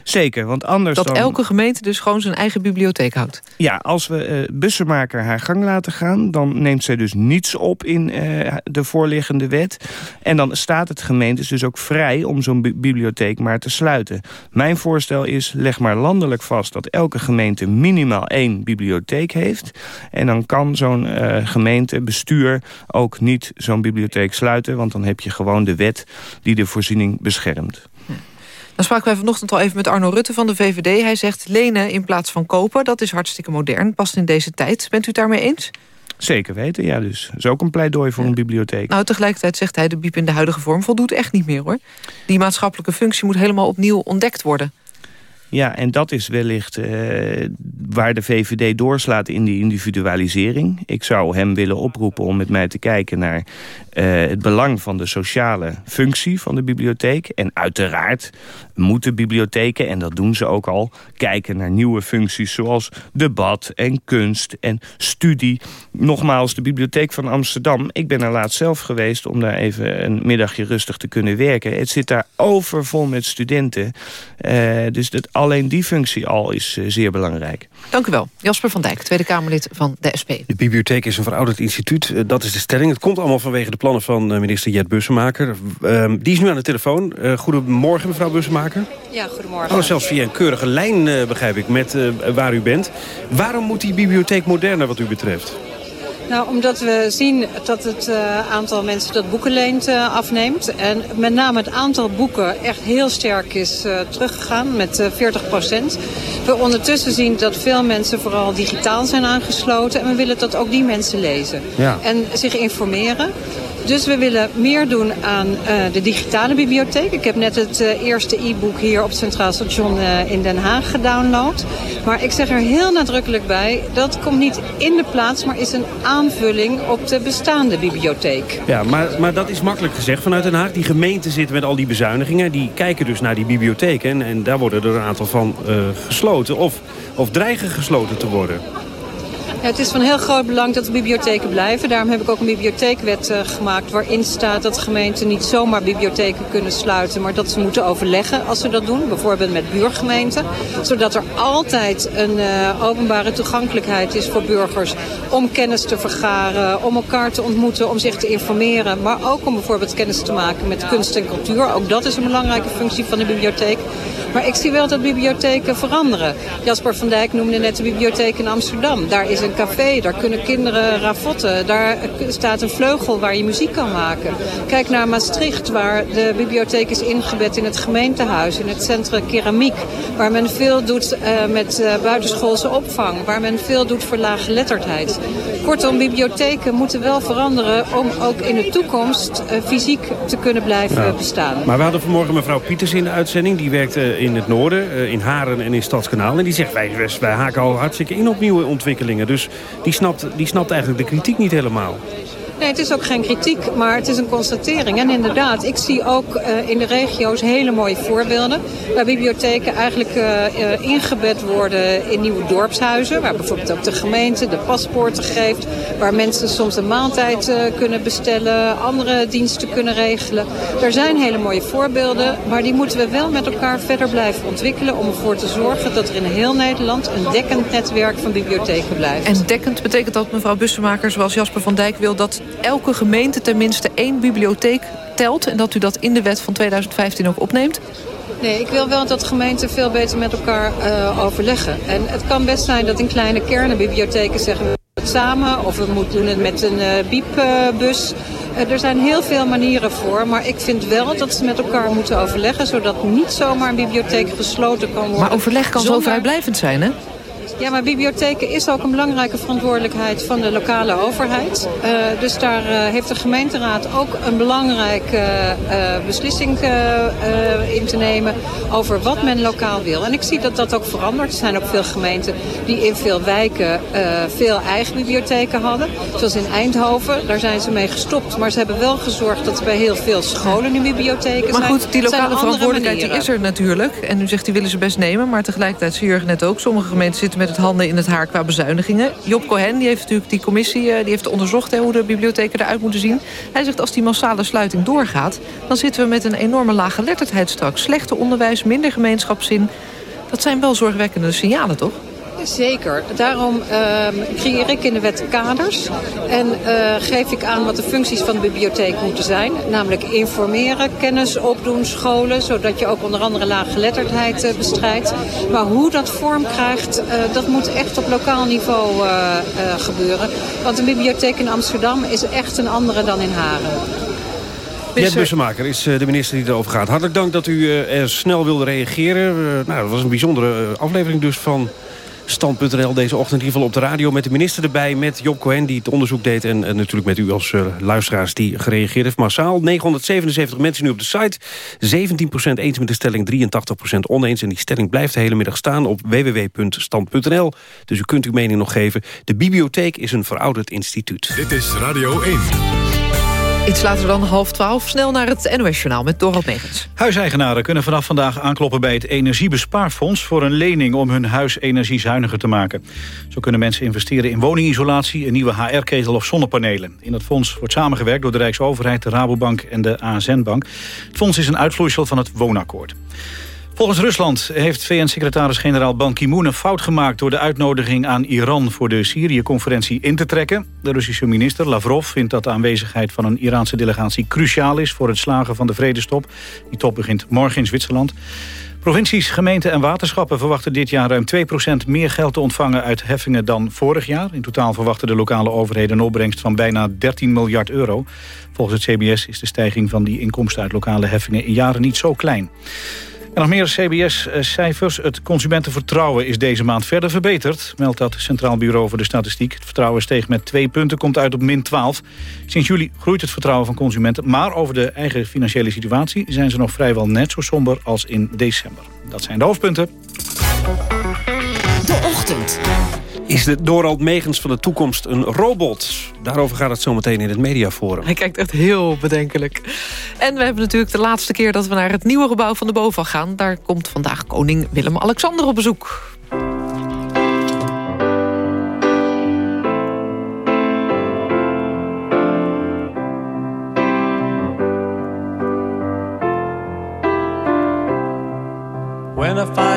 Zeker, want anders Dat dan... elke gemeente dus gewoon zijn eigen bibliotheek houdt. Ja, als we uh, bussenmaker haar gang laten gaan... dan neemt zij dus niets op in uh, de voorliggende wet. En dan staat het gemeentes dus ook vrij om zo'n bi bibliotheek maar te sluiten. Mijn voorstel is, leg maar landelijk vast... dat elke gemeente minimaal één bibliotheek heeft. En dan kan zo'n uh, gemeente, bestuur, ook niet zo'n bibliotheek sluiten... want dan heb je gewoon de wet die de voorziening beschermt. Dan spraken wij vanochtend al even met Arno Rutte van de VVD. Hij zegt lenen in plaats van kopen. Dat is hartstikke modern, past in deze tijd. Bent u het daarmee eens? Zeker weten, ja. Dus dat is ook een pleidooi voor ja. een bibliotheek. Nou, tegelijkertijd zegt hij... de biep in de huidige vorm voldoet echt niet meer, hoor. Die maatschappelijke functie moet helemaal opnieuw ontdekt worden. Ja, en dat is wellicht uh, waar de VVD doorslaat in die individualisering. Ik zou hem willen oproepen om met mij te kijken naar uh, het belang van de sociale functie van de bibliotheek. En uiteraard moeten bibliotheken, en dat doen ze ook al, kijken naar nieuwe functies zoals debat en kunst en studie. Nogmaals, de bibliotheek van Amsterdam. Ik ben er laatst zelf geweest om daar even een middagje rustig te kunnen werken. Het zit daar overvol met studenten. Uh, dus dat alleen die functie al is uh, zeer belangrijk. Dank u wel. Jasper van Dijk, Tweede Kamerlid van de SP. De bibliotheek is een verouderd instituut. Uh, dat is de stelling. Het komt allemaal vanwege de plannen van uh, minister Jet Bussemaker. Ehm, die is nu aan de telefoon. goedemorgen, mevrouw Bussemaker. Ja, goedemorgen. Oh, zelfs via een keurige lijn, begrijp ik, met waar u bent. Waarom moet die bibliotheek moderner wat u betreft? Nou, omdat we zien dat het uh, aantal mensen dat boeken leent uh, afneemt. En met name het aantal boeken echt heel sterk is uh, teruggegaan met 40 procent. We ondertussen zien dat veel mensen vooral digitaal zijn aangesloten. En we willen dat ook die mensen lezen. Ja. En zich informeren. Dus we willen meer doen aan uh, de digitale bibliotheek. Ik heb net het uh, eerste e-book hier op Centraal Station uh, in Den Haag gedownload. Maar ik zeg er heel nadrukkelijk bij, dat komt niet in de plaats, maar is een aanvulling op de bestaande bibliotheek. Ja, maar, maar dat is makkelijk gezegd vanuit Den Haag. Die gemeenten zitten met al die bezuinigingen. Die kijken dus naar die bibliotheken. En, en daar worden er een aantal van gesloten of, of dreigen gesloten te worden. Het is van heel groot belang dat de bibliotheken blijven. Daarom heb ik ook een bibliotheekwet uh, gemaakt waarin staat dat gemeenten niet zomaar bibliotheken kunnen sluiten, maar dat ze moeten overleggen als ze dat doen, bijvoorbeeld met buurgemeenten. Zodat er altijd een uh, openbare toegankelijkheid is voor burgers om kennis te vergaren, om elkaar te ontmoeten, om zich te informeren, maar ook om bijvoorbeeld kennis te maken met kunst en cultuur. Ook dat is een belangrijke functie van de bibliotheek. Maar ik zie wel dat bibliotheken veranderen. Jasper van Dijk noemde net de bibliotheek in Amsterdam. Daar is een café, daar kunnen kinderen ravotten. Daar staat een vleugel waar je muziek kan maken. Kijk naar Maastricht, waar de bibliotheek is ingebed in het gemeentehuis, in het centrum keramiek. Waar men veel doet uh, met uh, buitenschoolse opvang. Waar men veel doet voor laaggeletterdheid. Kortom, bibliotheken moeten wel veranderen om ook in de toekomst uh, fysiek te kunnen blijven ja. bestaan. Maar we hadden vanmorgen mevrouw Pieters in de uitzending. Die werkt in het noorden, in Haren en in Stadskanaal. En die zegt, wij, wij haken al hartstikke in op nieuwe ontwikkelingen. Dus die snapt, die snapt eigenlijk de kritiek niet helemaal. Nee, het is ook geen kritiek, maar het is een constatering. En inderdaad, ik zie ook uh, in de regio's hele mooie voorbeelden. Waar bibliotheken eigenlijk uh, ingebed worden in nieuwe dorpshuizen. Waar bijvoorbeeld ook de gemeente de paspoorten geeft. Waar mensen soms een maaltijd kunnen bestellen. Andere diensten kunnen regelen. Er zijn hele mooie voorbeelden. Maar die moeten we wel met elkaar verder blijven ontwikkelen. Om ervoor te zorgen dat er in heel Nederland een dekkend netwerk van bibliotheken blijft. En dekkend betekent dat mevrouw Bussemaker zoals Jasper van Dijk wil... dat elke gemeente tenminste één bibliotheek telt... en dat u dat in de wet van 2015 ook opneemt? Nee, ik wil wel dat gemeenten veel beter met elkaar uh, overleggen. En het kan best zijn dat in kleine kernen bibliotheken zeggen... we het samen of we moeten doen het met een uh, biepbus... Uh, er zijn heel veel manieren voor, maar ik vind wel dat ze met elkaar moeten overleggen... zodat niet zomaar een bibliotheek gesloten kan worden. Maar overleg kan zo vrijblijvend zijn, hè? Ja, maar bibliotheken is ook een belangrijke verantwoordelijkheid van de lokale overheid. Uh, dus daar uh, heeft de gemeenteraad ook een belangrijke uh, beslissing in te nemen over wat men lokaal wil. En ik zie dat dat ook verandert. Er zijn ook veel gemeenten die in veel wijken veel eigen bibliotheken hadden. Zoals in Eindhoven, daar zijn ze mee gestopt. Maar ze hebben wel gezorgd dat er bij heel veel scholen nu bibliotheken zijn. Maar goed, die lokale verantwoordelijkheid die is er natuurlijk. En u zegt die willen ze best nemen. Maar tegelijkertijd, zie Jurgen net ook, sommige gemeenten zitten met het handen in het haar qua bezuinigingen. Job Cohen die heeft natuurlijk die commissie die heeft onderzocht hoe de bibliotheken eruit moeten zien. Hij zegt als die massale sluiting doorgaat... dan zitten we met een enorme lage straks. Slechter onderwijs, minder gemeenschapszin. Dat zijn wel zorgwekkende signalen, toch? Zeker. Daarom uh, creëer ik in de wet kaders. En uh, geef ik aan wat de functies van de bibliotheek moeten zijn. Namelijk informeren, kennis opdoen, scholen. Zodat je ook onder andere laaggeletterdheid uh, bestrijdt. Maar hoe dat vorm krijgt, uh, dat moet echt op lokaal niveau gebeuren. Want een bibliotheek in Amsterdam is echt een andere dan in Haren. Jet Bussemaker is de minister die erover gaat. Hartelijk dank dat u er snel wilde reageren. nou, dat was een bijzondere aflevering dus van Stand.nl deze ochtend in ieder geval op de radio... met de minister erbij, met Job Cohen die het onderzoek deed... en, en natuurlijk met u als uh, luisteraars die gereageerd heeft. Massaal 977 mensen nu op de site. 17% eens met de stelling, 83% oneens. En die stelling blijft de hele middag staan op www.stand.nl. Dus u kunt uw mening nog geven. De bibliotheek is een verouderd instituut. Dit is Radio 1. Iets later dan half twaalf. Snel naar het NOS-journaal met Dorot Megens. Huiseigenaren kunnen vanaf vandaag aankloppen bij het Energiebespaarfonds... voor een lening om hun huis energiezuiniger te maken. Zo kunnen mensen investeren in woningisolatie... een nieuwe HR-ketel of zonnepanelen. In het fonds wordt samengewerkt door de Rijksoverheid, de Rabobank en de ASN-bank. Het fonds is een uitvloeisel van het woonakkoord. Volgens Rusland heeft VN-secretaris-generaal Ban Ki-moon een fout gemaakt... door de uitnodiging aan Iran voor de Syrië-conferentie in te trekken. De Russische minister Lavrov vindt dat de aanwezigheid van een Iraanse delegatie... cruciaal is voor het slagen van de vredestop. Die top begint morgen in Zwitserland. Provincies, gemeenten en waterschappen verwachten dit jaar ruim 2% meer geld te ontvangen uit heffingen dan vorig jaar. In totaal verwachten de lokale overheden een opbrengst van bijna 13 miljard euro. Volgens het CBS is de stijging van die inkomsten uit lokale heffingen in jaren niet zo klein. En nog meer CBS-cijfers. Het consumentenvertrouwen is deze maand verder verbeterd... meldt dat Centraal Bureau voor de Statistiek. Het vertrouwen steeg met twee punten, komt uit op min 12. Sinds juli groeit het vertrouwen van consumenten... maar over de eigen financiële situatie... zijn ze nog vrijwel net zo somber als in december. Dat zijn de hoofdpunten. De Ochtend. Is de Dorald Megens van de toekomst een robot? Daarover gaat het zometeen in het mediaforum. Hij kijkt echt heel bedenkelijk. En we hebben natuurlijk de laatste keer dat we naar het nieuwe gebouw van de BOVAG gaan. Daar komt vandaag koning Willem-Alexander op bezoek. When I find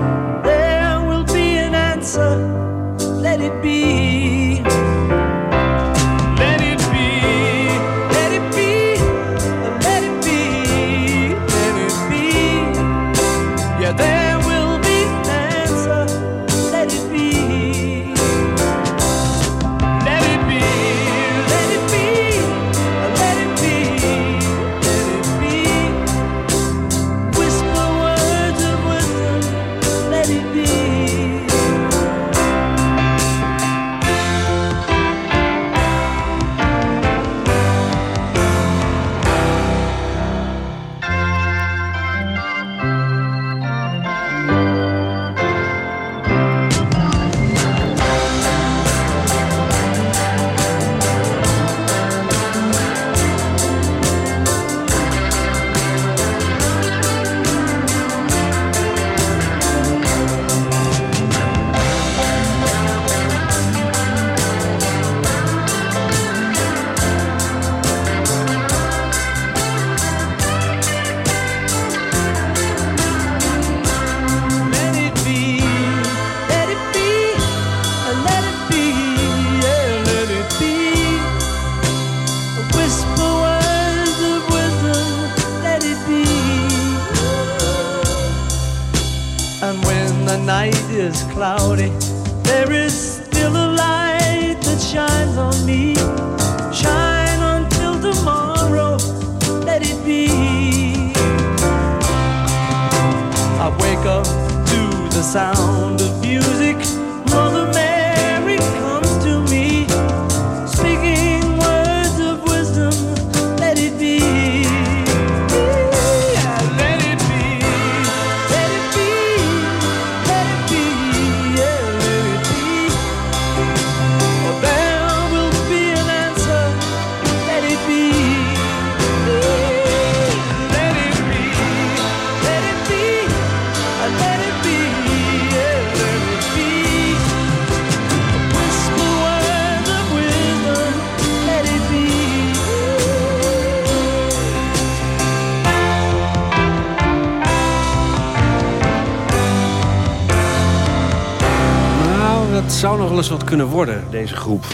Wat kunnen worden, deze groep.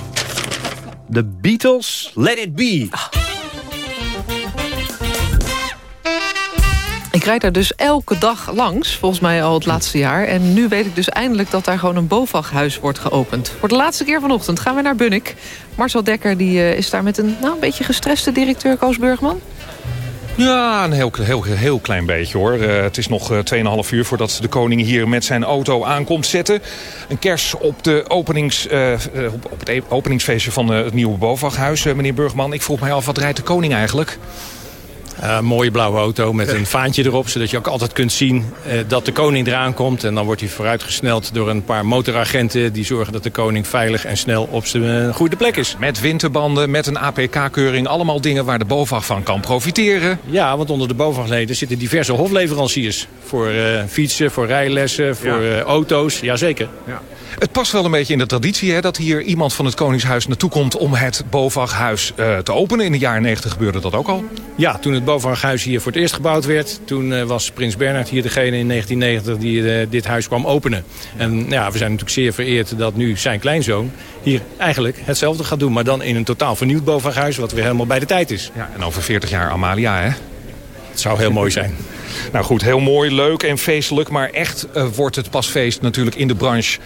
De Beatles, Let It Be. Ik rijd daar dus elke dag langs, volgens mij al het laatste jaar. En nu weet ik dus eindelijk dat daar gewoon een BOVAG-huis wordt geopend. Voor de laatste keer vanochtend gaan we naar Bunnik. Marcel Dekker die, eh, is daar met een nou, een beetje gestreste directeur Koos Burgman. Ja, een heel, heel, heel klein beetje hoor. Eh, het is nog eh, 2,5 uur voordat de koning hier met zijn auto aankomt zetten. Een kers op, de openings, eh, eh, op, het e- openingsfeestje van eh, het nieuwe BOVAG-huis. Eh, meneer Burgman, ik vroeg mij af, wat rijdt de koning eigenlijk? Een mooie blauwe auto met een vaantje erop. Zodat je ook altijd kunt zien eh, dat de koning eraan komt. En dan wordt hij vooruitgesneld door een paar motoragenten... die zorgen dat de koning veilig en snel op zijn eh, goede plek is. Met winterbanden, met een APK-keuring. Allemaal dingen waar de BOVAG van kan profiteren. Ja, want onder de BOVAG-leden zitten diverse hofleveranciers. Voor fietsen, voor rijlessen, voor Ja. auto's. Jazeker. Ja. Het past wel een beetje in de traditie hè, dat hier iemand van het Koningshuis naartoe komt om het BOVAG-huis eh, te openen. In de jaren 90 gebeurde dat ook al. Ja, toen het BOVAG-huis hier voor het eerst gebouwd werd... toen eh, was Prins Bernhard hier degene in 1990 die eh, dit huis kwam openen. En ja, we zijn natuurlijk zeer vereerd dat nu zijn kleinzoon... hier eigenlijk hetzelfde gaat doen, maar dan in een totaal vernieuwd BOVAG-huis... wat weer helemaal bij de tijd is. Ja, en over 40 jaar Amalia, hè? Zou heel mooi zijn. Nou goed, heel mooi, leuk en feestelijk. Maar echt eh, wordt het pas feest natuurlijk in de branche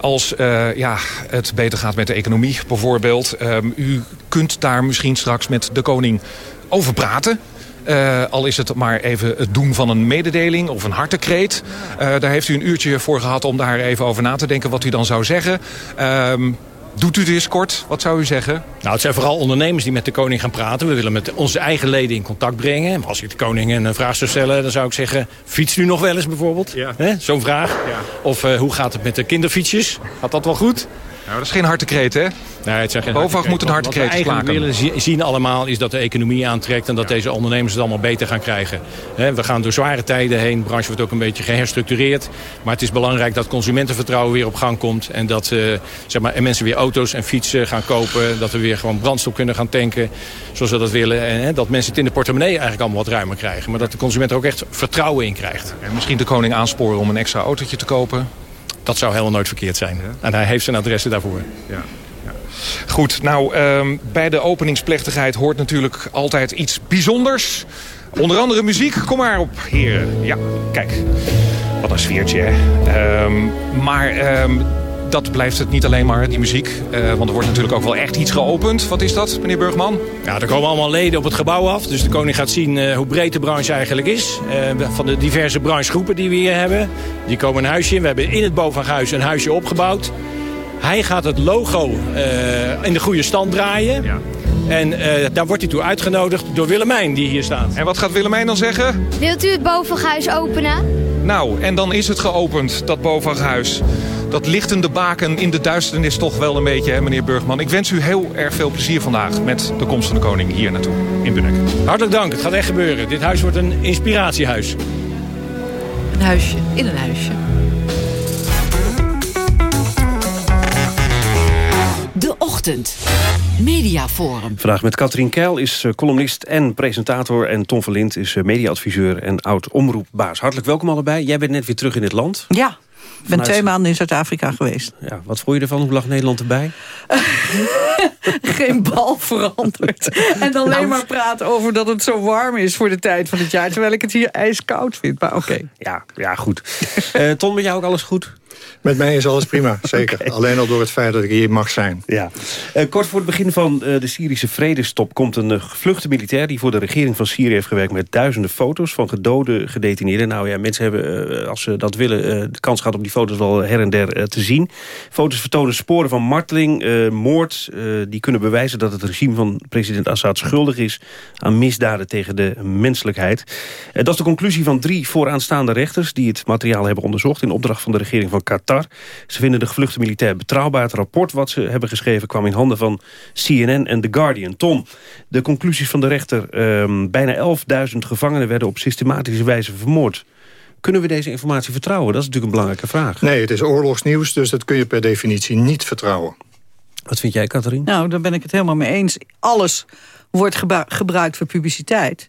als eh, ja, het beter gaat met de economie bijvoorbeeld. Ehm, u kunt daar misschien straks met de koning over praten. Eh, al is het maar even het doen van een mededeling of een hartekreet. Eh, daar heeft u een uurtje voor gehad om daar even over na te denken wat u dan zou zeggen. Ehm, doet u dit kort? Wat zou u zeggen? Nou, het zijn vooral ondernemers die met de koning gaan praten. We willen met onze eigen leden in contact brengen. Als ik de koning een vraag zou stellen, dan zou ik zeggen... fietst u nog wel eens bijvoorbeeld? Hè? Zo'n vraag. Of eh, hoe gaat het met de kinderfietsjes? Gaat dat wel goed? Nou, dat is geen hartekreet, hè? Nee, het zijn geen BOVAG moet een Wat- hartekreet Wat we slaken. willen zi- zien allemaal is dat de economie aantrekt... en dat deze ondernemers het allemaal beter gaan krijgen. We gaan door zware tijden heen. De branche wordt ook een beetje geherstructureerd. Maar het is belangrijk dat consumentenvertrouwen weer op gang komt. En dat eh, zeg maar, en mensen weer auto's en fietsen gaan kopen. Dat we weer gewoon brandstof kunnen gaan tanken zoals we dat willen. En dat mensen het in de portemonnee eigenlijk allemaal wat ruimer krijgen. Maar dat de consument er ook echt vertrouwen in krijgt. En misschien de koning aansporen om een extra autootje te kopen. Dat zou helemaal nooit verkeerd zijn. En hij heeft zijn adressen daarvoor. Ja. Goed, nou, ehm, bij de openingsplechtigheid hoort natuurlijk altijd iets bijzonders. Onder andere muziek. Kom maar op, heren. Ja, kijk. Wat een sfeertje, hè. Ehm, maar ehm, dat blijft het niet alleen maar, die muziek. Eh, want er wordt natuurlijk ook wel echt iets geopend. Wat is dat, meneer Burgman? Ja, er komen allemaal leden op het gebouw af. Dus de koning gaat zien eh, hoe breed de branche eigenlijk is. Eh, van de diverse branchegroepen die we hier hebben. Die komen een huisje in. We hebben in het bovenhuis een huisje opgebouwd. Hij gaat het logo eh, in de goede stand draaien. En eh, daar wordt hij toe uitgenodigd door Willemijn die hier staat. En wat gaat Willemijn dan zeggen? Wilt u het bovenhuis openen? Nou, en dan is het geopend, dat BOVAG-huis. Dat lichtende baken in de duisternis toch wel een beetje, hè, meneer Burgman. Ik wens u heel erg veel plezier vandaag met de komst van de koning hier naartoe, in Bunnik. Hartelijk dank, het gaat echt gebeuren. Dit huis wordt een inspiratiehuis. Een huisje in een huisje. De Ochtend. Mediaforum. Vandaag met Katrien Keil is eh, columnist en presentator... en Tom Verlind is eh, mediaadviseur en oud-omroepbaas. Hartelijk welkom allebei. Jij bent net weer terug in het land. Ja, ik ben twee maanden in Zuid-Afrika geweest. Ja, wat vond je ervan? Hoe lag Nederland erbij? Geen bal veranderd. En alleen Nou, maar praten over dat het zo warm is voor de tijd van het jaar. Terwijl ik het hier ijskoud vind. Maar oké. Ja, ja, goed. Eh Ton, met jou ook alles goed? Met mij is alles prima, zeker. Alleen al door het feit dat ik hier mag zijn. Ja. Eh, kort voor het begin van eh, de Syrische vredestop... komt een eh, gevluchte militair die voor de regering van Syrië heeft gewerkt... met duizenden foto's van gedode gedetineerden. Nou ja, mensen hebben, als ze dat willen... de kans gehad om die foto's wel her en der te zien. Foto's vertonen sporen van marteling, moord... die kunnen bewijzen dat het regime van president Assad schuldig is... aan misdaden tegen de menselijkheid. Dat is de conclusie van drie vooraanstaande rechters... die het materiaal hebben onderzocht in opdracht van de regering van Qatar. Ze vinden de gevluchte militair betrouwbaar. Het rapport wat ze hebben geschreven kwam in handen van CNN en The Guardian. Tom, de conclusies van de rechter. ehm, bijna 11.000 gevangenen werden op systematische wijze vermoord. Kunnen we deze informatie vertrouwen? Dat is natuurlijk een belangrijke vraag. Nee, het is oorlogsnieuws, dus dat kun je per definitie niet vertrouwen. Wat vind jij, Catherine? Nou, daar ben ik het helemaal mee eens. Alles wordt gebru- gebruikt voor publiciteit.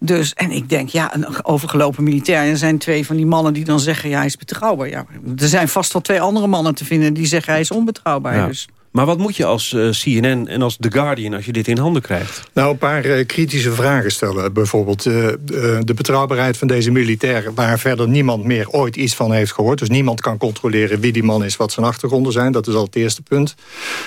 Dus, en ik denk, ja, een overgelopen militair. Er zijn twee van die mannen die dan zeggen, ja, hij is betrouwbaar. Ja, er zijn vast wel twee andere mannen te vinden die zeggen, hij is onbetrouwbaar. Ja. Dus. Maar wat moet je als eh, CNN en als The Guardian als je dit in handen krijgt? Nou, een paar eh, kritische vragen stellen. Bijvoorbeeld eh, de betrouwbaarheid van deze militair... waar verder niemand meer ooit iets van heeft gehoord. Dus niemand kan controleren wie die man is, wat zijn achtergronden zijn. Dat is al het eerste punt.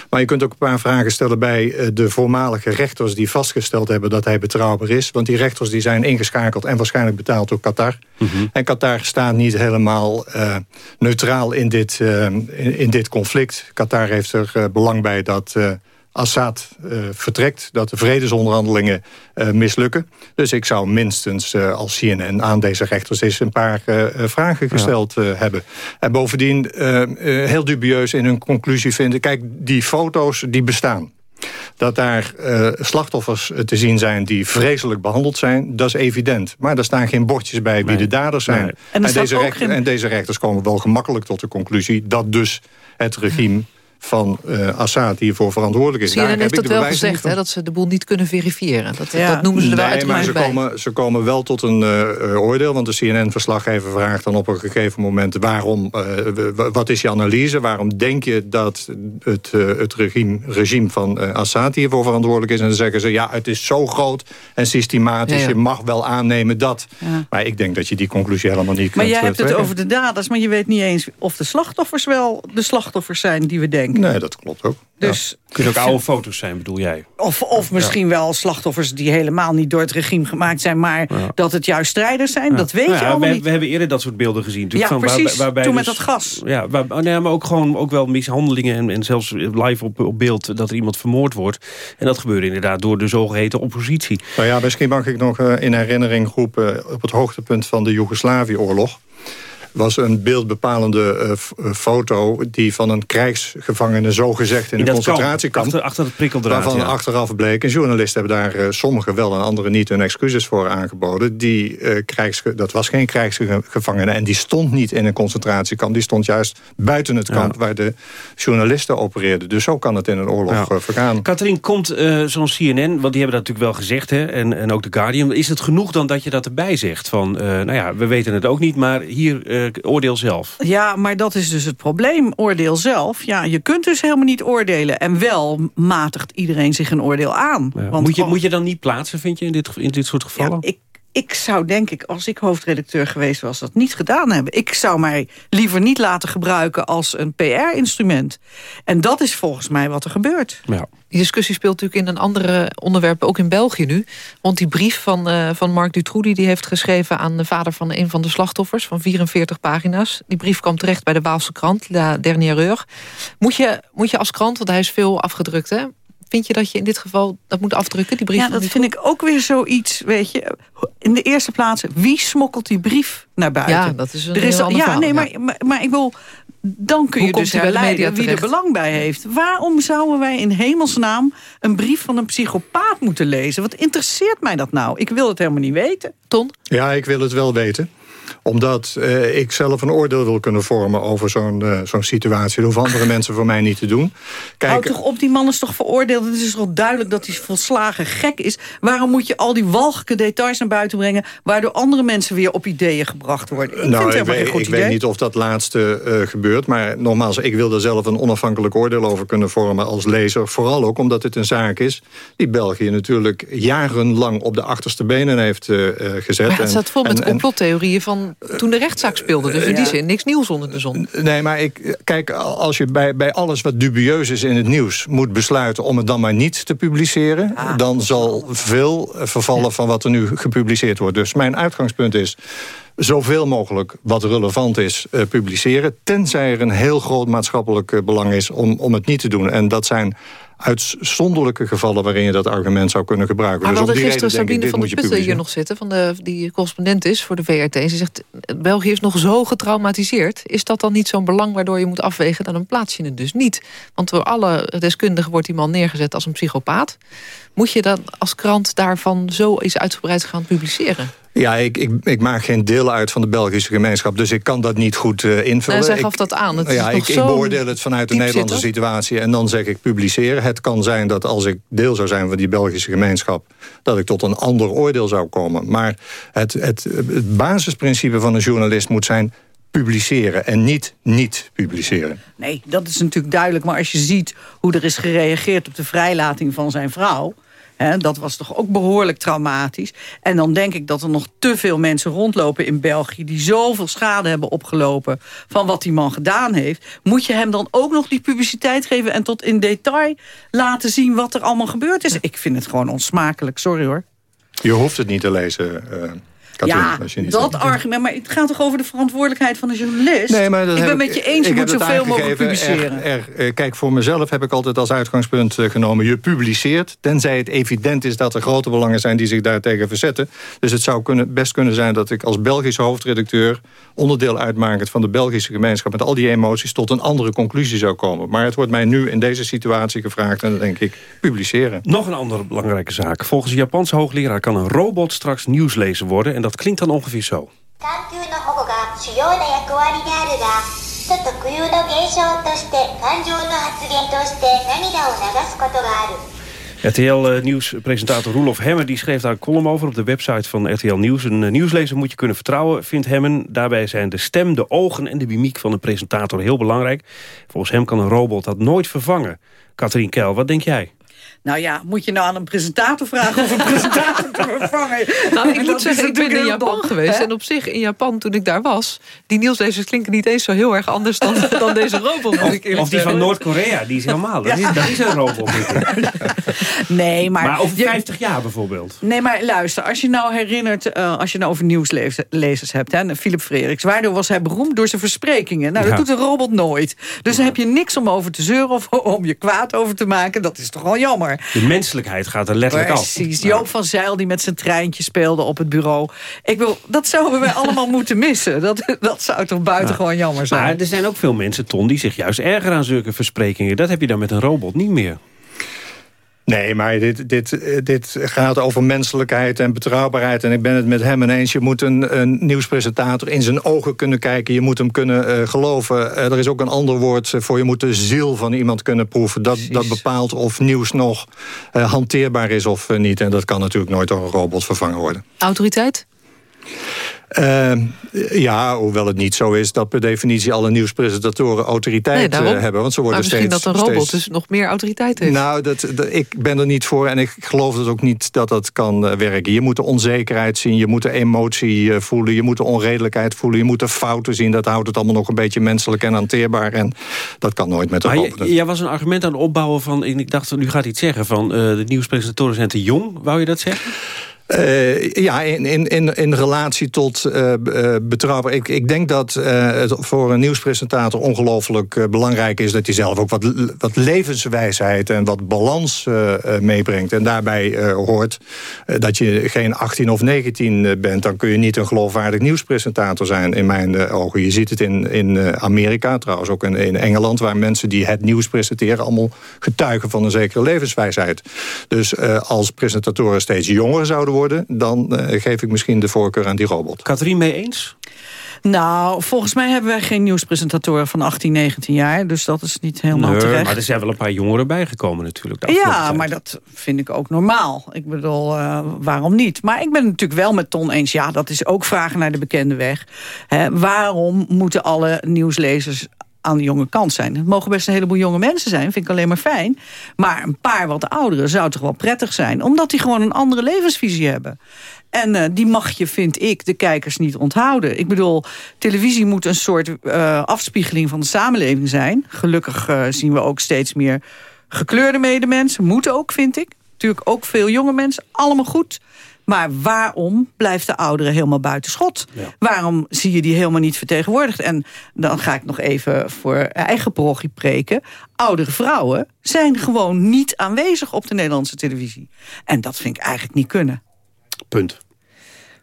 Maar je kunt ook een paar vragen stellen bij de voormalige rechters... die vastgesteld hebben dat hij betrouwbaar is. Want die rechters die zijn ingeschakeld en waarschijnlijk betaald door Qatar. En Qatar staat niet helemaal neutraal in dit, in, in dit conflict. Qatar heeft er belang bij dat... eh, Assad eh, vertrekt, dat de vredesonderhandelingen eh, mislukken. Dus ik zou minstens eh, als CNN aan deze rechters eens een paar vragen gesteld hebben. En bovendien eh, eh, heel dubieus in hun conclusie vinden... kijk, die foto's die bestaan. Dat daar eh, slachtoffers te zien zijn die vreselijk behandeld zijn, dat is evident. Maar er staan geen bordjes bij wie de daders zijn. Nee. En deze geen- en deze rechters komen wel gemakkelijk tot de conclusie... dat dus het regime van eh, Assad hiervoor verantwoordelijk is. CNN heeft ik dat wel gezegd, hè, dat ze de boel niet kunnen verifiëren. Dat, Ja. dat noemen ze er wel Nee, maar uitgebreid ze bij. komen, ze komen wel tot een eh, eh, oordeel. Want de CNN-verslaggever vraagt dan op een gegeven moment... waarom, eh, wat is je analyse? Waarom denk je dat het, eh, het regime, regime van eh, Assad hiervoor verantwoordelijk is? En dan zeggen ze, ja, het is zo groot en systematisch. Ja, ja. Je mag wel aannemen dat. Ja. Maar ik denk dat je die conclusie helemaal niet Maar kunt jij eh, hebt het over de daders, maar je weet niet eens of de slachtoffers wel de slachtoffers zijn die we denken. Nee, dat klopt ook. Dus, Kunnen ook oude foto's zijn, bedoel jij? Of, of misschien wel slachtoffers die helemaal niet door het regime gemaakt zijn... maar dat het juist strijders zijn, dat weet Nou je ja, allemaal we, niet. we hebben eerder dat soort beelden gezien. natuurlijk, Ja, van precies. waarbij Toen met dus- dat gas. Ja, waar, oh, nee, maar ook gewoon ook wel mishandelingen en, en zelfs live op, op beeld dat er iemand vermoord wordt. En dat gebeurde inderdaad door de zogeheten oppositie. Nou ja, misschien mag ik nog eh, in herinnering roepen... op het hoogtepunt van de Joegoslavië-oorlog... was een beeldbepalende uh, foto... die van een krijgsgevangene zogezegd in, in een concentratiekamp... Achter, achter het prikkeldraad, Waarvan achteraf bleek, en journalisten hebben daar uh, sommigen wel... en anderen niet hun excuses voor aangeboden. Die, uh, krijgs, dat was geen krijgsgevangene en die stond niet in een concentratiekamp. Die stond juist buiten het kamp ja. waar de journalisten opereerden. Dus zo kan het in een oorlog ja. vergaan. Katrien, komt zo'n CNN, want die hebben dat natuurlijk wel gezegd... Hè, en, en ook The Guardian, is het genoeg dan dat je dat erbij zegt? Van, nou ja, we weten het ook niet, maar hier oordeel zelf. Ja, maar dat is dus het probleem. Oordeel zelf. Ja, je kunt dus helemaal niet oordelen. En wel matigt iedereen zich een oordeel aan. Ja. Want moet, je, moet je dan niet plaatsen, vind je, in dit, in dit soort gevallen? Ja, ik, ik zou denk ik, als ik hoofdredacteur geweest was... dat niet gedaan hebben. Ik zou mij liever niet laten gebruiken als een PR-instrument. En dat is volgens mij wat er gebeurt. Ja. Die discussie speelt natuurlijk in een andere onderwerp, ook in België nu. Want die brief van, uh, van Marc Dutroux, die heeft geschreven aan de vader van een van de slachtoffers... van 44 pagina's. Die brief kwam terecht bij de Waalse krant, La Dernière Heure. Moet je, moet je als krant, want hij is veel afgedrukt... Hè? Vind je dat je in dit geval dat moet afdrukken, die brief? Ja, dat vind ik ook weer zoiets, weet je. In de eerste plaats, wie smokkelt die brief naar buiten? Ja, dat is een er is, heel Ja, verhaal, nee, maar, maar, maar ik wil... Dan kun Hoe je dus herleiden media wie er belang bij heeft. Waarom zouden wij in hemelsnaam een brief van een psychopaat moeten lezen? Wat interesseert mij dat nou? Ik wil het helemaal niet weten. Ton? Ja, ik wil het wel weten omdat uh, ik zelf een oordeel wil kunnen vormen over zo'n uh, zo'n situatie. Dat hoeven andere mensen voor mij niet te doen. Kijk, Houd toch op, die man is toch veroordeeld. Het is toch duidelijk dat hij volslagen gek is. Waarom moet je al die walgelijke details naar buiten brengen... waardoor andere mensen weer op ideeën gebracht worden? Ik nou, vind ik, het weet, geen goed ik idee. weet niet of dat laatste uh, gebeurt. Maar nogmaals, ik wil er zelf een onafhankelijk oordeel over kunnen vormen als lezer. Vooral ook omdat het een zaak is die België natuurlijk jarenlang op de achterste benen heeft gezet. Maar het staat vol met complottheorieën van toen de rechtszaak speelde. Dus in die zin niks nieuws onder de zon. Nee, maar ik, kijk, als je bij, bij alles wat dubieus is in het nieuws... moet besluiten om het dan maar niet te publiceren... Ah. dan zal veel vervallen van wat er nu gepubliceerd wordt. Dus mijn uitgangspunt is zoveel mogelijk wat relevant is uh, publiceren... tenzij er een heel groot maatschappelijk belang is om, om het niet te doen. En dat zijn uitzonderlijke gevallen waarin je dat argument zou kunnen gebruiken. Maar dus we om die gisteren reden ik, Sabine dit van der Putten hier nog zitten... Van de, die correspondent is voor de VRT. Ze zegt, België is nog zo getraumatiseerd. Is dat dan niet zo'n belang waardoor je moet afwegen... dan plaats je het dus niet. Want door alle deskundigen wordt die man neergezet als een psychopaat. Moet je dan als krant daarvan zo eens uitgebreid gaan publiceren? Ja, ik, ik, ik maak geen deel uit van de Belgische gemeenschap... dus ik kan dat niet goed uh, invullen. Nou, zij gaf ik, dat aan. Het ja, is ik, ik beoordeel het vanuit de Nederlandse situatie... en dan zeg ik publiceren. Het kan zijn dat als ik deel zou zijn van die Belgische gemeenschap... dat ik tot een ander oordeel zou komen. Maar het, het, het basisprincipe van een journalist moet zijn publiceren en niet niet publiceren. Nee, dat is natuurlijk duidelijk. Maar als je ziet hoe er is gereageerd op de vrijlating van zijn vrouw... He, dat was toch ook behoorlijk traumatisch. En dan denk ik dat er nog te veel mensen rondlopen in België... die zoveel schade hebben opgelopen van wat die man gedaan heeft. Moet je hem dan ook nog die publiciteit geven... en tot in detail laten zien wat er allemaal gebeurd is? Ik vind het gewoon onsmakelijk, sorry hoor. Je hoeft het niet te lezen... Uh... Ja, dat argument. Maar het gaat toch over de verantwoordelijkheid van de journalist? Nee, maar dat ik ben met je eens, je moet zoveel mogelijk publiceren. Er, er, kijk, voor mezelf heb ik altijd als uitgangspunt uh, genomen... je publiceert, tenzij het evident is dat er grote belangen zijn... die zich daartegen verzetten. Dus het zou kunnen, best kunnen zijn dat ik als Belgische hoofdredacteur... onderdeel uitmakend van de Belgische gemeenschap... met al die emoties tot een andere conclusie zou komen. Maar het wordt mij nu in deze situatie gevraagd... en dan denk ik, publiceren. Nog een andere belangrijke zaak. Volgens een Japanse hoogleraar kan een robot straks nieuwslezer worden... en dat dat klinkt dan ongeveer zo. RTL eh, Nieuws-presentator Roelof Hemmen die schreef daar een column over... op de website van RTL Nieuws. Een eh, nieuwslezer moet je kunnen vertrouwen, vindt Hemmen. Daarbij zijn de stem, de ogen en de mimiek van de presentator heel belangrijk. Volgens hem kan een robot dat nooit vervangen. Katrien Kijl, wat denk jij? Nou ja, moet je nou aan een presentator vragen of een presentator te vervangen? Nou, ik moet zeggen, ik ben in Japan dom, geweest. Hè? En op zich, in Japan, toen ik daar was... die nieuwslezers klinken niet eens zo heel erg anders dan, dan deze robot. Of, of die van Noord-Korea, die is helemaal... Dat, ja. is, dat is een robot. nee, maar... Maar over 50 jaar bijvoorbeeld. Nee, maar luister, als je nou herinnert... Uh, als je nou over nieuwslezers hebt, hè, Philip Frederiks... waardoor was hij beroemd door zijn versprekingen. Nou, dat ja. doet een robot nooit. Dus dan heb je niks om over te zeuren of om je kwaad over te maken. Dat is toch wel jammer. De menselijkheid gaat er letterlijk af. Precies. Joop van Zeil die met zijn treintje speelde op het bureau. Ik wil, dat zouden wij allemaal moeten missen. Dat, dat zou toch buitengewoon jammer zijn. Maar er zijn ook veel mensen, Ton, die zich juist erger aan zulke versprekingen. Dat heb je dan met een robot niet meer. Nee, maar dit, dit, dit gaat over menselijkheid en betrouwbaarheid. En ik ben het met hem ineens. Je moet een, een nieuwspresentator in zijn ogen kunnen kijken. Je moet hem kunnen uh, geloven. Uh, er is ook een ander woord voor. Je moet de ziel van iemand kunnen proeven. Dat, dat bepaalt of nieuws nog uh, hanteerbaar is of niet. En dat kan natuurlijk nooit door een robot vervangen worden. Autoriteit? Uh, ja, hoewel het niet zo is dat per definitie alle nieuwspresentatoren autoriteit nee, hebben. Want ze worden maar misschien steeds, dat een robot steeds... dus nog meer autoriteit heeft. Nou, dat, dat, ik ben er niet voor en ik geloof het ook niet dat dat kan uh, werken. Je moet de onzekerheid zien, je moet de emotie uh, voelen... je moet de onredelijkheid voelen, je moet de fouten zien. Dat houdt het allemaal nog een beetje menselijk en hanteerbaar. En dat kan nooit met een maar robot. Jij was een argument aan het opbouwen van... ik dacht, u gaat iets zeggen van uh, de nieuwspresentatoren zijn te jong. Wou je dat zeggen? Uh, ja, in, in, in, in relatie tot uh, betrouwbaar. Ik, ik denk dat het voor een nieuwspresentator ongelooflijk belangrijk is... dat hij zelf ook wat, wat levenswijsheid en wat balans meebrengt. En daarbij hoort dat je geen 18 of 19 bent. Dan kun je niet een geloofwaardig nieuwspresentator zijn, in mijn ogen. Je ziet het in, in Amerika, trouwens ook in, in Engeland... waar mensen die het nieuws presenteren... allemaal getuigen van een zekere levenswijsheid. Dus als presentatoren steeds jonger zouden worden dan uh, geef ik misschien de voorkeur aan die robot. Katrien mee eens? Nou, volgens mij hebben wij geen nieuwspresentatoren van 18, 19 jaar. Dus dat is niet helemaal nee, terecht. Maar er zijn wel een paar jongeren bijgekomen natuurlijk. Ja, tijd. maar dat vind ik ook normaal. Ik bedoel, uh, waarom niet? Maar ik ben het natuurlijk wel met Ton eens. Ja, dat is ook vragen naar de bekende weg. Hè, waarom moeten alle nieuwslezers aan de jonge kant zijn. Het mogen best een heleboel jonge mensen zijn, vind ik alleen maar fijn. Maar een paar wat ouderen zou toch wel prettig zijn... omdat die gewoon een andere levensvisie hebben. En uh, die mag je, vind ik, de kijkers niet onthouden. Ik bedoel, televisie moet een soort uh, afspiegeling van de samenleving zijn. Gelukkig uh, zien we ook steeds meer gekleurde medemensen. Moeten ook, vind ik. Natuurlijk ook veel jonge mensen. Allemaal goed. Maar waarom blijft de ouderen helemaal buiten schot? Ja. Waarom zie je die helemaal niet vertegenwoordigd? En dan ga ik nog even voor eigen parochie preken. Oudere vrouwen zijn gewoon niet aanwezig op de Nederlandse televisie. En dat vind ik eigenlijk niet kunnen. Punt.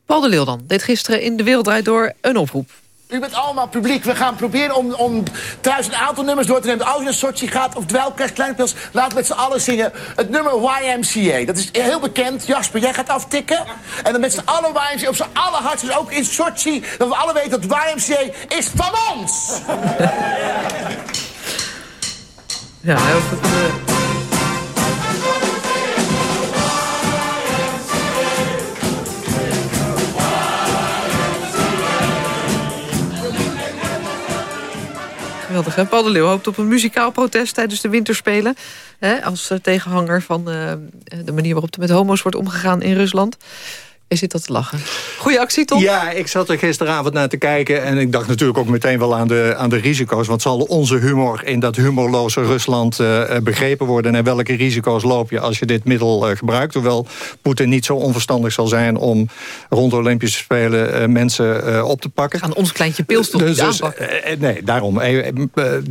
Paul de Leeuw dan deed gisteren in De Wereld Draait Door een oproep. U bent allemaal publiek. We gaan proberen om, om thuis een aantal nummers door te nemen. Als je naar Sochi gaat of dwel krijgt kleine pils... laat met z'n allen zingen het nummer YMCA. Dat is heel bekend. Jasper, jij gaat aftikken. En dan met z'n allen YMCA op z'n allerhardst. Dus ook in Sochi. Dat we alle weten dat YMCA is van ons. Ja, heel goed. Geweldig, hè? Paul de Leeuw hoopt op een muzikaal protest tijdens de winterspelen. Hè, als uh, tegenhanger van uh, de manier waarop er met homo's wordt omgegaan in Rusland. Je zit dat te lachen. Goeie actie, Tom? Ja, ik zat er gisteravond naar te kijken... en ik dacht natuurlijk ook meteen wel aan de, aan de risico's. Want zal onze humor in dat humorloze Rusland uh, begrepen worden... en welke risico's loop je als je dit middel uh, gebruikt? Hoewel Poetin niet zo onverstandig zal zijn... om rond de Olympische Spelen uh, mensen op te pakken. Gaan ons kleintje pils toch dus, niet dus, aanpakken? nee, daarom.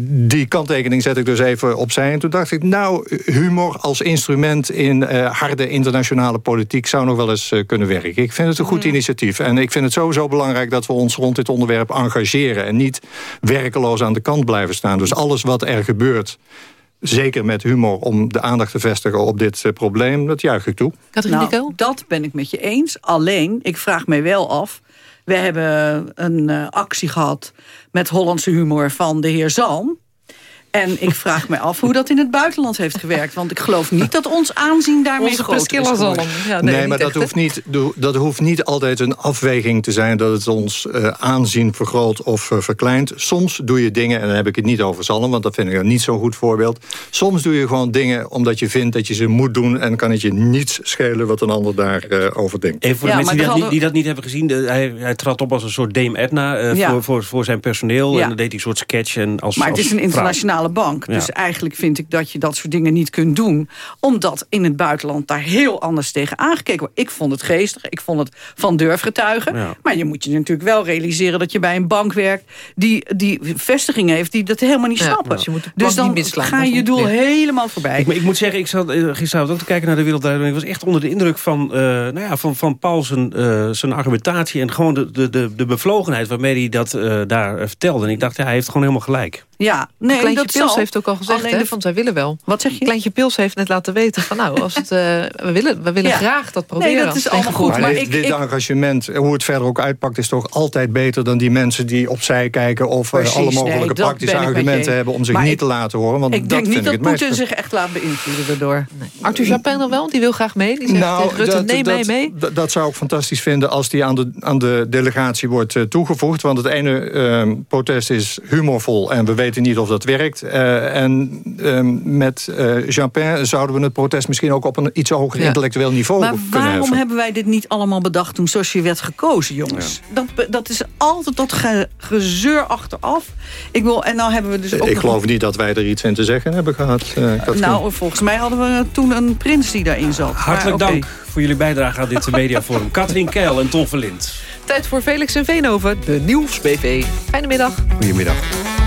die kanttekening zet ik dus even opzij. En toen dacht ik, nou, humor als instrument... in harde internationale politiek zou nog wel eens kunnen werken. Ik vind het een goed initiatief. En ik vind het sowieso belangrijk dat we ons rond dit onderwerp engageren. En niet werkeloos aan de kant blijven staan. Dus alles wat er gebeurt zeker met humor om de aandacht te vestigen op dit uh, probleem, dat juich ik toe. Nou, dat ben ik met je eens. Alleen, ik vraag mij wel af... we hebben een uh, actie gehad met Hollandse humor van de heer Zalm... En ik vraag me af hoe dat in het buitenland heeft gewerkt. Want ik geloof niet dat ons aanzien daarmee Onze groot is geworden. Ja, nee, nee maar dat hoeft, niet, dat hoeft niet altijd een afweging te zijn... dat het ons uh, aanzien vergroot of uh, verkleint. Soms doe je dingen, en dan heb ik het niet over Zalm... want dat vind ik een niet zo'n goed voorbeeld. Soms doe je gewoon dingen omdat je vindt dat je ze moet doen... en kan het je niets schelen wat een ander daarover uh, over denkt. Even voor de ja, mensen die dat, niet, die dat, niet, hebben gezien... De, hij, hij trad op als een soort Dame Edna ja. voor, voor, voor zijn personeel. En dan deed hij een soort sketch. En als, maar het als is een internationale centrale bank. Ja. Dus eigenlijk vind ik dat je dat soort dingen niet kunt doen. Omdat in het buitenland daar heel anders tegen aangekeken wordt. Ik vond het geestig, ik vond het van durfgetuigen. Ja. Maar je moet je natuurlijk wel realiseren dat je bij een bank werkt... die, die vestigingen heeft die dat helemaal niet Ja, snappen. dus je moet de dus dan niet ga je je doel helemaal voorbij. Ik, maar ik moet zeggen, ik zat eh, gisteravond ook te kijken naar de Wereld. Ik was echt onder de indruk van, eh, nou ja, van, van Paul zijn, eh, zijn argumentatie... en gewoon de, de, de, de bevlogenheid waarmee hij dat daar vertelde. En ik dacht, ja, hij heeft gewoon helemaal gelijk. Ja, nee, Kleintje dat Pils zal. heeft ook al gezegd, Alleen hè, de- van zij willen wel. Wat zeg je? Kleintje Pils heeft net laten weten van nou, als het, eh, we willen, we willen Ja. graag dat proberen. Nee, dat is allemaal goed. Maar, Maar dit, ik- dit ik- engagement, hoe het verder ook uitpakt... is toch altijd beter dan die mensen die opzij kijken... of eh, Precies, alle nee, mogelijke dat praktische argumenten hebben... om zich Maar niet ik- te laten horen. Want Ik dat denk vind niet dat Poetin zich echt laat beïnvloeden daardoor. Arthur Japin dan wel, want die wil graag mee. Die zegt tegen Rutte, neem mij mee. dat, dat zou ik fantastisch vinden als die aan de, aan de delegatie wordt eh, toegevoegd. Want het ene eh, protest is humorvol en we weten niet of dat werkt. Eh, en eh, met eh Jampin zouden we het protest misschien ook op een iets hoger Ja. intellectueel niveau Maar kunnen waarom heffen. hebben wij dit niet allemaal bedacht toen Sochi werd gekozen, jongens? Dat, is altijd dat ge- gezeur achteraf. Ik wil, en nou hebben we dus ook Ik nog- geloof niet dat wij er iets in te zeggen hebben gehad. eh. Nou, volgens mij hadden we toen een prins die daarin zat. Hartelijk Maar dank voor jullie bijdrage aan dit mediaforum. Katrien Keil en Ton Verlind. Tijd voor Felix en Veenhoven, de Nieuws BV. Fijne middag. Goedemiddag.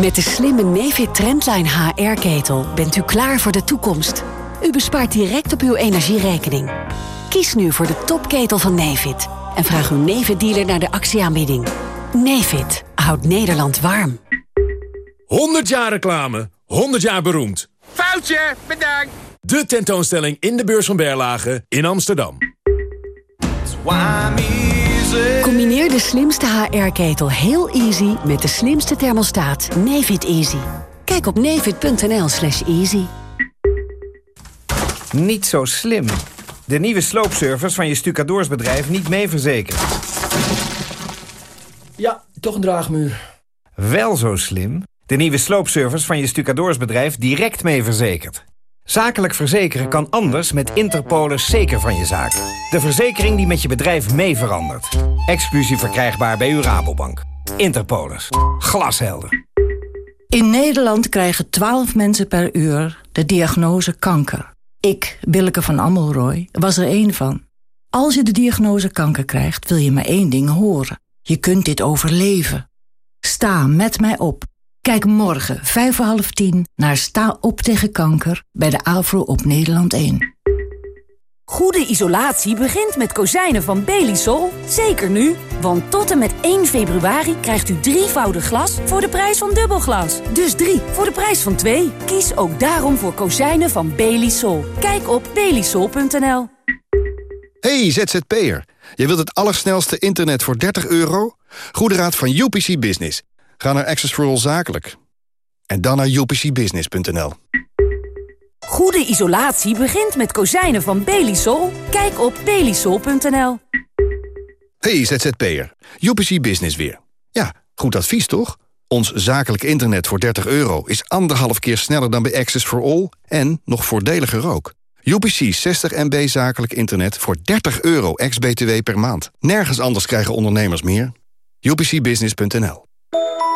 Met de slimme Nefit Trendline HR-ketel bent u klaar voor de toekomst. U bespaart direct op uw energierekening. Kies nu voor de topketel van Nefit en vraag uw Nefit-dealer naar de actieaanbieding. Nefit houdt Nederland warm. 100 jaar reclame, 100 jaar beroemd. Foutje, bedankt. De tentoonstelling in de beurs van Berlage in Amsterdam. Combineer de slimste HR-ketel heel easy met de slimste thermostaat Nefit Easy. Kijk op nefit.nl slash easy. Niet zo slim. De nieuwe sloopservice van je stucadoorsbedrijf niet mee verzekerd. Ja, toch een draagmuur. Wel zo slim. De nieuwe sloopservice van je stucadoorsbedrijf direct mee verzekerd. Zakelijk verzekeren kan anders met Interpolis zeker van je zaak. De verzekering die met je bedrijf mee verandert. Exclusief verkrijgbaar bij uw Rabobank. Interpolis. Glashelder. In Nederland krijgen 12 mensen per uur de diagnose kanker. Ik, Willeke van Ammelrooy, was er één van. Als je de diagnose kanker krijgt, wil je maar één ding horen. Je kunt dit overleven. Sta met mij op. Kijk morgen, vijf voor half tien, naar Sta op tegen kanker... bij de AVRO op Nederland 1. Goede isolatie begint met kozijnen van Belisol. Zeker nu, want tot en met 1 februari krijgt u drievoudig glas voor de prijs van dubbelglas. Dus drie voor de prijs van twee. Kies ook daarom voor kozijnen van Belisol. Kijk op belisol.nl. Hey ZZP'er, je wilt het allersnelste internet voor 30 euro? Goede raad van UPC Business. Ga naar Access for All Zakelijk. En dan naar upcbusiness.nl. Goede isolatie begint met kozijnen van Belisol. Kijk op belisol.nl. Hey ZZP'er, UPC Business weer. Ja, goed advies toch? Ons zakelijk internet voor 30 euro is anderhalf keer sneller dan bij Access for All... en nog voordeliger ook. UPC 60 MB zakelijk internet voor 30 euro ex-BTW per maand. Nergens anders krijgen ondernemers meer. UPCbusiness.nl you